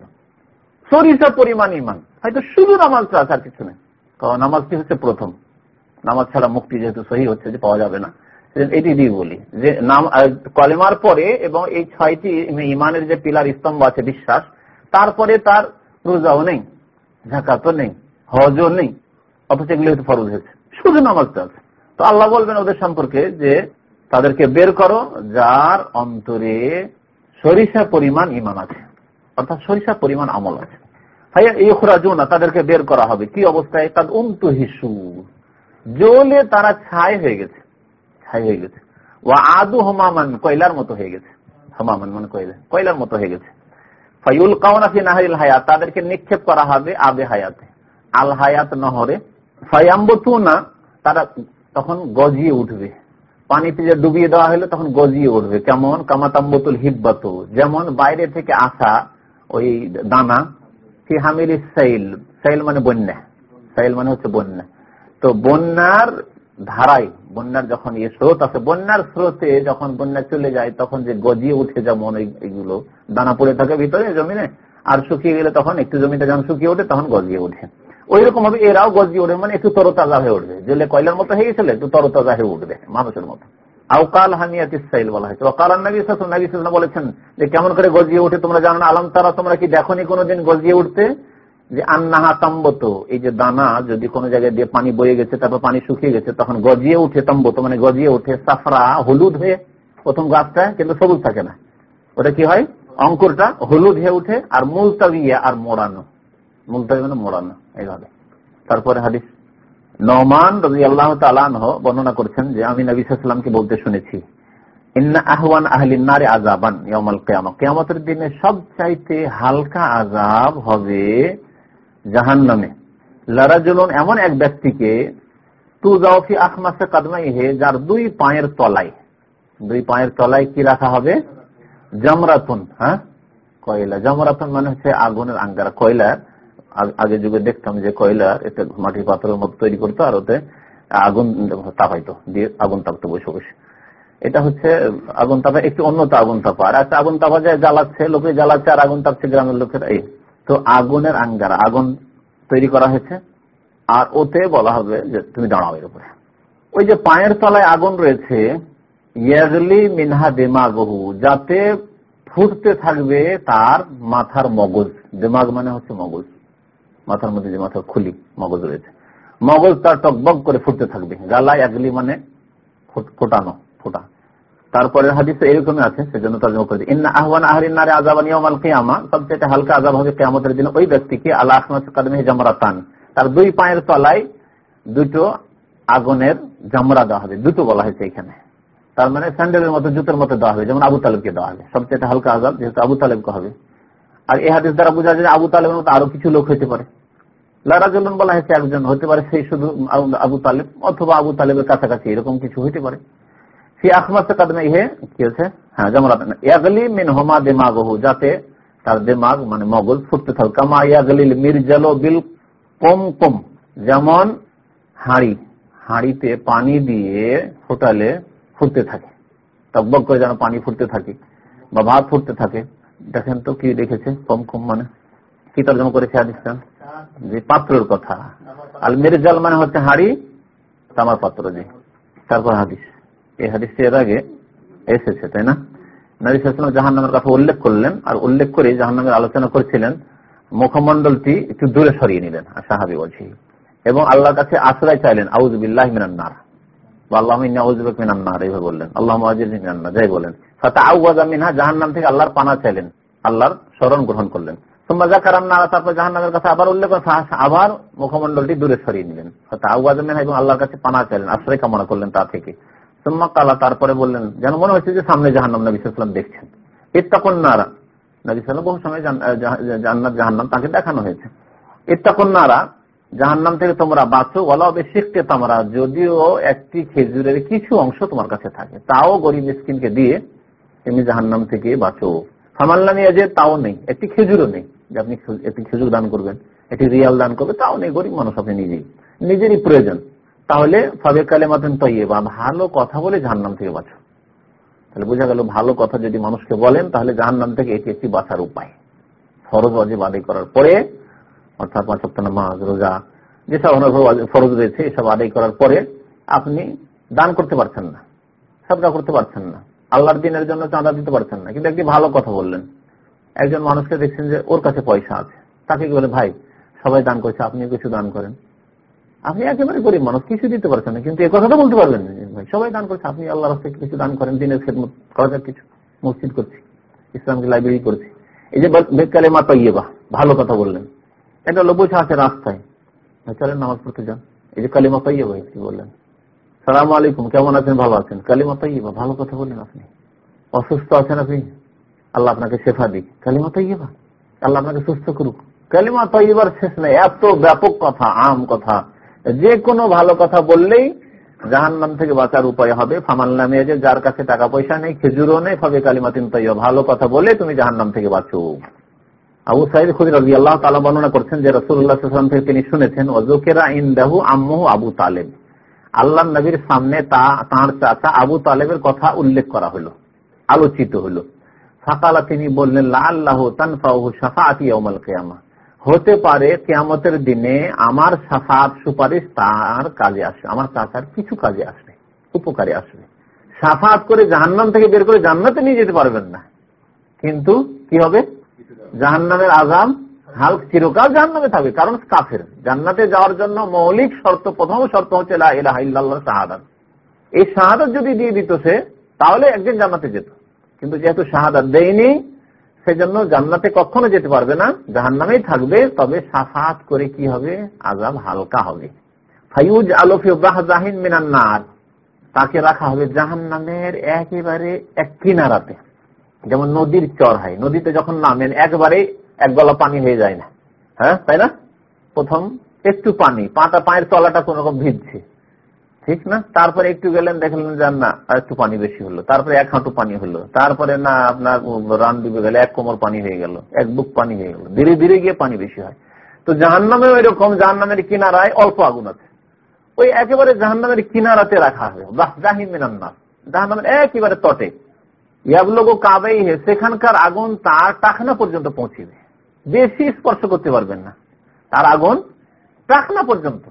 সরিষা পরিমাণ ইমান হয়তো শুধু নামাজ আছে আর কিছু নেই। কারণ নামাজটি হচ্ছে প্রথম। নামাজ ছাড়া মুক্তি যেহেতু সহি হচ্ছে যে পাওয়া যাবে না। এটি দিয়ে বলি যে নাম কলেমার পরে এবং এই ছয়টি ইমানের যে পিলার স্তম্ভ আছে বিশ্বাস, তারপরে তার রোজাও নেই ঝাঁকাতও নেই, হজও নেই, অথচ এগুলো হয়তো ফরজ হয়েছে। শুধু নামাজটা আছে। তো আল্লাহ বলবেন ওদের সম্পর্কে যে তাদেরকে বের করো যার অন্তরে সরিষা পরিমাণ ইমান আছে। অর্থাৎ সরিষা পরিমাণ আমল আছে। ভাইয়া এই খোরাজুনা তাদেরকে বের করা হবে। কি অবস্থায়? তার উন্তু হিসু জলে তারা ছাই হয়ে গেছে। ছাই হয়ে গেছে। ও আদু হমামান, কয়লার মতো হয়ে গেছে। হমামান মানে কয়লা, কয়লার মতো হয়ে গেছে। ফাইউল কাউনাফি নাহারিল হায়াত, তাদেরকে নিক্ষেপ করা হবে আবে হায়াতে। আল হায়াত নহরে। ফায়াম্বতু না তারা তখন গজিয়ে উঠবে। পানিতে যে ডুবিয়ে দেওয়া হলো তখন গজিয়ে উঠবে। কেমন? কামাতাম্বতুল হিব্বাত। যেমন বাইরে থেকে আসা ওই দানা কি হামিল সাইল। সাইল মানে বন্যা। সাইল মানে হচ্ছে বন্যা। তো বন্যার ধারাই বন্যার যখন ইয়ে স্রোত আছে, বন্যার স্রোতে যখন বন্যা চলে যায়, তখন যে গজিয়ে উঠে যেমন এইগুলো, দানা পড়ে থাকে ভিতরে জমিনে, আর শুকিয়ে গেলে তখন একটু জমিটা যখন শুকিয়ে ওঠে, তখন গজিয়ে ওঠে। ওই রকম ভাবে এরাও গজিয়ে ওঠে মানে একটু তরতাজা হয়ে উঠবে। জেলে কয়লার মতো হয়ে গেছিল একটু তরতাজা হয়ে উঠবে মানুষের মতো। আউকাল হামিয়াত ইসাইল বলা হয়েছে। নবী নবী বলেছেন যে, কেমন করে গজিয়ে উঠে তোমরা জানো আলম তারা, তোমরা কি দেখো কোনোদিন গজিয়ে উঠতে? যে আন্নাহা তাম্বত, এই যে দানা যদি কোনো জায়গায় দিয়ে পানি বয়ে গেছে, তারপর পানি শুকিয়ে গেছে, তখন গজিয়ে উঠে তাম্বত মানে গজিয়ে উঠে সাফরা, হলুদ হয়ে প্রথম গাছটা কিন্তু সবুজ থাকে না। ওটা কি হয়? অঙ্কুরটা হলুদ হয়ে উঠে আর মুলতাবিয়া আর মোড়ানো। মুলতাবি মানে মোড়ানো, এইভাবে। তারপরে হাদিস নমান রাজি আল্লাহ তালানহ বর্ণনা করছেন যে, আমি নবী সাল্লামকে বলতে শুনেছি আহলিনারে আজাবান ইয়ামাল কেয়ামত কেয়ামতের দিনে সবচাইতে হালকা আজাব হবে জাহান নামে লারাজুলন এমন এক ব্যক্তিকে তু জাওফি আখমাসে কাদমাই হে যার দুই পায়ের তলায়, দুই পায়ের তলায় কি রাখা হবে? জামরাতুন হ্যাঁ? কয়লা। জামরাতুন মানে হচ্ছে আগুনের আঙ্গারা। কয়লার আগে যুগে দেখতাম যে কয়লার এতে মাটির পাথরের মতো তৈরি করতো, আর ওতে আগুন তাপাইতো, দিয়ে আগুন তাপতো বসে বসে। এটা হচ্ছে আগুন তাপা, একটু অন্যত আগুন তাপা। আর একটা আগুন তাপা যায় জ্বালাচ্ছে, লোকে জ্বালাচ্ছে, আর আগুন তাপছে গ্রামের লোকের, এই তো আগুনের আঙ্গারা, আগুন তৈরি করা হয়েছে। আর ওতে বলা হবে যে তুমি দাঁড়াও এর উপরে। ওই যে পায়ের তলায় আগুন রয়েছে মিনহা দেমাগহু, যাতে ফুটতে থাকবে তার মাথার মগজ। দেমাগ মানে হচ্ছে মগজ। মাথার মধ্যে যে মাথার খুলি, মগজ রয়েছে। মগজ তার টকবক করে ফুটতে থাকবে। গালা আগলি মানে ফোটানো, ফোটা। তারপরে হাদিসে এরকমই আছে, সেজন্য তর্জমা করে ইন্না আহ্বান আহরিন নারে আজাবান ইয়াউমাল সবচেয়ে হালকা আজাব হবে কিয়ামতের দিন ওই ব্যক্তিকে আল্লাহ আহমদ কাদমে জামরাতান। তার দুই পায়ের তলায় দুটো আগুনের জামরা দেওয়া হবে দুটো বলা হয়েছে এখানে। তার মানে স্যান্ডেলের মতো, জুতের মতো দেওয়া হবে, যেমন আবু তালেবকে দেওয়া হবে। সবচেয়ে হালকা আজাব যেহেতু আবু তালেবকে হবে। আর এ হাদিস দ্বারা বোঝা যায় আবু তালেবের মতো আরও কিছু লোক হতে পারে। লারাজুল্লান বলা হয়েছে একজন হতে পারে সেই শুধু আবু তালেব, অথবা আবু তালেবের কাছাকাছি, এরকম কিছু হইতে পারে। কি হচ্ছে? হ্যাঁ যেমন ইয়াগলি যাতে তার দেমাগ মানে মগজ ফুটতে থাকে। কামা ইয়াগলিল মির্জাল বিল কম কম যেমন হাঁড়ি, হাঁড়িতে পানি দিয়ে ফোটালে ফুটতে থাকে। টকবক করে যেন পানি ফুটতে থাকে বা ভাত ফুটতে থাকে। দেখেন তো কি দেখেছে কম কম মানে? কি তর্জমা করেছে হাদিসটা যে পাত্রের কথা। আল মির্জাল মানে হচ্ছে হাঁড়ি, তামার পাত্র যে তারপর হাদিস। এই হাদিসটি এর আগে এসেছে, তাই না? নবীলাম জাহান নামের কথা উল্লেখ করলেন আর উল্লেখ করে জাহান নামের আলোচনা করছিলেন। মুখমন্ডলটি একটু দূরে সরিয়ে নিলেন সাহাবি বলছি। এবং আল্লাহর কাছে আশ্রয় চাইলেন আল্লাহ আউজবেক মিনান্নার আল্লাহ মিনান্না যাই থেকে আল্লাহর পানা চাইলেন, আল্লাহর স্মরণ গ্রহণ করলেন। তারপর কাছে আবার উল্লেখ আবার মুখমন্ডলটি দূরে সরিয়ে নিলেন। এবং আল্লাহর কাছে পানা চাইলেন, আশ্রয় কামনা করলেন তা থেকে। কালা, তারপরে বললেন, যেন মনে হচ্ছে যে সামনে জাহান্নাম নবী সাল্লাম দেখছেন। ইত্তাকন্নারা, নবী সাল্লাম বহু সময় জান্নাত, জাহান্নাম তাকে দেখানো হয়েছে। ইত্তাকন্নারা, জাহান্নাম থেকে তোমরা বাঁচো ওলা শিখতে তোমরা, যদিও একটি খেজুরের কিছু অংশ তোমার কাছে থাকে। তাও গরিব মিসকিনকে দিয়ে তুমি জাহান্নাম থেকে বাঁচো। ফামাল্লা নিয়ে যে তাও নেই, একটি খেজুরও নেই, যে আপনি একটি খেজুর দান করবেন, একটি রিয়াল দান করবে তাও নেই, গরিব মানুষ আপনি নিজেই। নিজেরই প্রয়োজন। তাহলে ফবে কালে মাতেন তৈয়ে বা ভালো কথা বলে জাহান্নাম থেকে বাঁচো। তাহলে বোঝা গেল ভালো কথা যদি মানুষকে বলেন, তাহলে জাহান্নাম থেকে এটি একটি বাঁচার উপায়। ফরজ অজীব আদায় করার পরে, অর্থাৎ পাঁচ নামাজ, রোজা, যেসব ফরজ রয়েছে, এসব আদায় করার পরে আপনি দান করতে পারছেন না সবটা করতে পারছেন না, আল্লাহর দিনের জন্য চাঁদা দিতে পারছেন না। কিন্তু একটি ভালো কথা বললেন। একজন মানুষকে দেখছেন যে ওর কাছে পয়সা আছে। তাকে কি বলে, ভাই, সবাই দান করছে আপনি কিছু দান করেন। আপনি একেবারে গরিব মানুষ, কিছু দিতে পারছেন না, কিন্তু এ কথাটা বলতে পারবেন ভাই সবাই দান করছে, আপনি আল্লাহ রাস্তায় কিছু দান করেন, দিনের খেদমত করা যাক কিছু, মসজিদ করছি, ইসলামকে লাইব্রেরি করছি। এই যে বেকালে মা তৈবা ভালো কথা বললেন। এটা লোক বসে আছে রাস্তায়। চলেন, নামাজ পড়তে যান। এই যে কালিমা তৈবা কি বললেন? সালাম আলাইকুম, কেমন আছেন? ভালো আছেন? কালিমা তৈবা ভালো কথা বললেন আপনি। অসুস্থ আছেন আপনি? আল্লাহ আপনাকে শেফা দিক। কালিমা তৈবা আল্লাহ আপনাকে সুস্থ করুক। কালিমা তৈবার শেষ নেই, এত ব্যাপক কথা, আম কথা। যে কোনো ভালো কথা বললেই জাহান নাম থেকে বাঁচার উপায় হবে। ফামাল নামে যে যার কাছে টাকা পয়সা নেই, খেজুরও নেই, ফবে কালিমাতিন তাইয়া ভালো কথা বলে তুমি জাহান নাম থেকে বাঁচো। আবু সাইদ খুদির রাজি আল্লাহ তালা বর্ণনা করছেন যে রসুল্লাহাম থেকে তিনি শুনেছেন অজোকেরা ইন্দাহু আম্মু আবু তালেব। আল্লাহ নবীর সামনে তা, তাঁর চাচা আবু তালেবের কথা উল্লেখ করা হলো, আলোচিত হলো। ফাকালা তিনি বললেন লা আল্লাহ তানফাহু সাফাআতি ইয়াউমাল কিয়ামা। হতে পারে কেয়ামতের দিনে আমার সাফাত সুপারিশ তার কাজে আসবে, আমার চাচার কিছু কাজে আসবে, উপকারে আসবে। সাফাত করে জাহান্নাম থেকে বের করে জান্নাতে নিয়ে যেতে পারবেন না। কিন্তু কি হবে? জাহান্নামের আজাম হাল চিরকাল জাহান্নামে থাকবে, কারণ কাফের। জান্নাতে যাওয়ার জন্য মৌলিক শর্ত, প্রথম শর্ত হচ্ছে শাহাদাত। এই শাহাদাত যদি দিয়ে দিত সে, তাহলে একদিন জান্নাতে যেত। কিন্তু যেহেতু শাহাদাত দেয়নি সেজন্য জান্নাতে কখনো যেতে পারবে না। জাহান নামেই থাকবে, তবে সাফাত করে কি হবে? আজাব হালকা হবে। ফাইউজ আলোফিন মিনান্নার তাকে রাখা হবে জাহান নামের একেবারে এক কিনারাতে। যেমন নদীর চর হয় নদীতে যখন নামেন, একবারে এক গলা পানি হয়ে যায় না। হ্যাঁ তাই না? প্রথম একটু পানি। পাটা, পায়ের তলাটা কোন রকম ভিজছে। ঠিক না? তারপরে একটু গেলেন, দেখলেন যান না, আর একটু পানি বেশি হলো। তারপরে এক হাঁটু পানি হলো। তারপরে না, আপনার রান ডুবে গেলে, এক কোমর পানি হয়ে গেল, এক বুক পানি হয়ে গেল। ধীরে ধীরে গিয়ে পানি বেশি হয়। তো জাহান্নামে ওই রকম জাহান্নামের কিনারায় অল্প আগুন আছে। ওই একেবারে জাহান্নামের কিনারাতে রাখা হবে জাহিন মিনান্নাস জাহান্নামের একেবারে তটে। ইয়াবলোগো কাবেই হে, সেখানকার আগুন তার টাকনা পর্যন্ত পৌঁছিবে বেশি স্পর্শ করতে পারবেন না। তার আগুন টাকনা পর্যন্ত।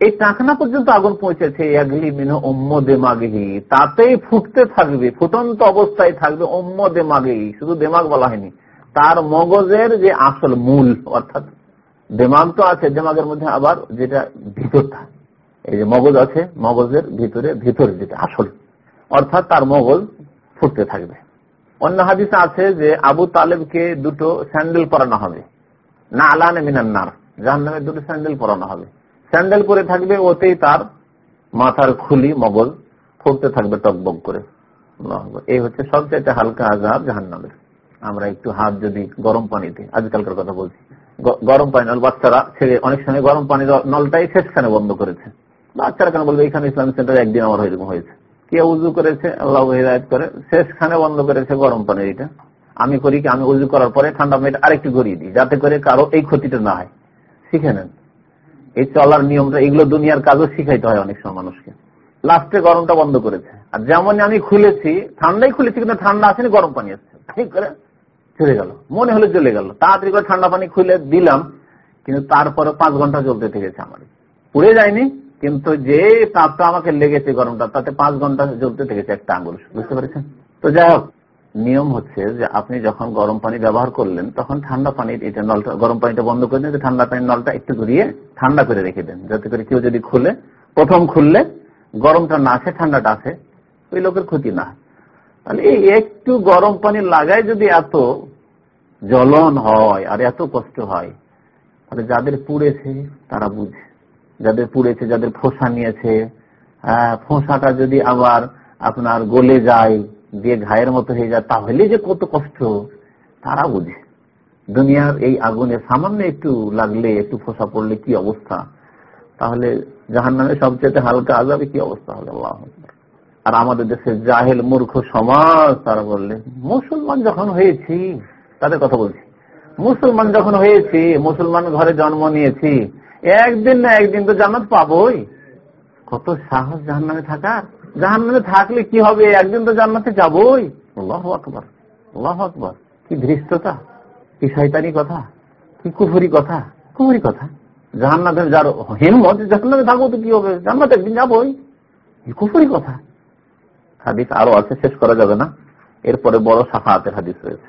এই টাকনা পর্যন্ত আগুন পৌঁছেছে তাতেই ফুটতে থাকবে, ফুটন্ত অবস্থায় থাকবে অম্ম দেমাগেহি শুধু দেমাগ বলা হয়নি। তার মগজের যে আসল মূল, অর্থাৎ দেমাগ তো আছে, দেমাগের মধ্যে আবার যেটা ভিতরটা এই যে মগজ আছে, মগজের ভিতরে ভিতরে যেটা আসল, অর্থাৎ তার মগজ ফুটতে থাকবে। অন্য হাদিসে আছে যে আবু তালেবকে দুটো স্যান্ডেল পরানো হবে। না আলানে মিনান্নার জাহান নামে দুটো স্যান্ডেল পরানো হবে। স্যান্ডেল পরে থাকবে, ওতেই তার মাথার খুলি, মগজ ফুটতে থাকবে টকবক করে। এই হচ্ছে সবচাইতে হালকা আজাব জাহান্নামের। আমরা একটু হাত যদি গরম পানিতে, আজকালকার কথা বলছি গরম পানি নল, বাচ্চারা ছেড়ে, অনেক সময় গরম পানির নলটাই শেষখানে বন্ধ করেছে। বাচ্চারা কেন বলবে এখানে ইসলামিক সেন্টারে একদিন আমার এরকম হয়েছে কে উজু করেছে, আল্লাহ হিদায়ত করে, শেষখানে বন্ধ করেছে গরম পানির এটা। আমি করি কি, আমি উজু করার পরে ঠান্ডা পানিটা আরেকটু গড়িয়ে দিই, যাতে করে কারও এই ক্ষতিটা না হয়। শিখে নেন। এই চলার নিয়মটা এগুলো দুনিয়ার কাজও শিখাইতে হয় অনেক সময় মানুষকে। লাস্টে গরমটা বন্ধ করেছে। আর যেমন আমি খুলেছি, ঠান্ডাই খুলেছি, কিন্তু ঠান্ডা আসেনি, গরম পানি আসছে। ঠিক করে চলে গেল। মনে হলে চলে গেল। তাড়াতাড়ি করে ঠান্ডা পানি খুলে দিলাম, কিন্তু তারপরে পাঁচ ঘণ্টা চলতে থেকেছে আমার। পুড়ে যায়নি, কিন্তু যে তাপটা আমাকে লেগেছে গরমটা, তাতে পাঁচ ঘণ্টা জ্বলতে থেকেছে একটা আঙুল বুঝতে পেরেছেন? তো যাই হোক নিয়ম হচ্ছে যে আপনি যখন গরম পানি ব্যবহার করলেন তখন ঠান্ডা পানির এটা নলটা গরম পানিটা বন্ধ করে দেন ঠান্ডা পানির নলটা একটু ঘুরিয়ে ঠান্ডা করে রেখে দেন যাতে করে কেউ যদি খুলে প্রথম খুললে গরমটা না আসে ঠান্ডাটা আসে ওই লোকের ক্ষতি না। তাহলে এই একটু গরম পানি লাগায় যদি এত জ্বলন হয় আর এত কষ্ট হয় তাহলে যাদের পুড়েছে তারা বুঝে যাদের পুড়েছে যাদের ফোসা নিয়েছে হ্যাঁ, ফোসাটা যদি আবার আপনার গলে যায় দিয়ে ঘায়ের মতো হয়ে যায়, তাহলে যে কত কষ্ট? তারা বুঝে। দুনিয়ার এই আগুনে সামান্য একটু লাগলে, একটু ফোসা পড়লে কি অবস্থা? তাহলে জাহান নামে সবচেয়ে হালকা আজাবে কি অবস্থা হবে? আল্লাহ আর আমাদের দেশের জাহেল, মূর্খ সমাজ, তারা বললে, মুসলমান যখন হয়েছি, তাদের কথা বলছি, মুসলমান যখন হয়েছি, মুসলমান ঘরে জন্ম নিয়েছি, একদিন না একদিন তো জান্নাত পাবোই। কত সাহস জাহান নামে থাকার? জাহান নামে থাকলে কি হবে? একদিন তো জান্নাতে যাবই। আল্লাহ আকবর আল্লাহ আকবর। কি ধৃষ্টতা, কি শয়তানি কথা, কি কুফুরি কথা কুফুরি কথা। জাহান্নাতের যার হিম্মত জাহান্নাতে থাকব তো কি হবে? জান্নাতে একদিন যাবোই। কুফুরি কথা। হাদিস আরও আছে, শেষ করা যাবে না। এরপরে বড় সাফাতের হাদিস রয়েছে।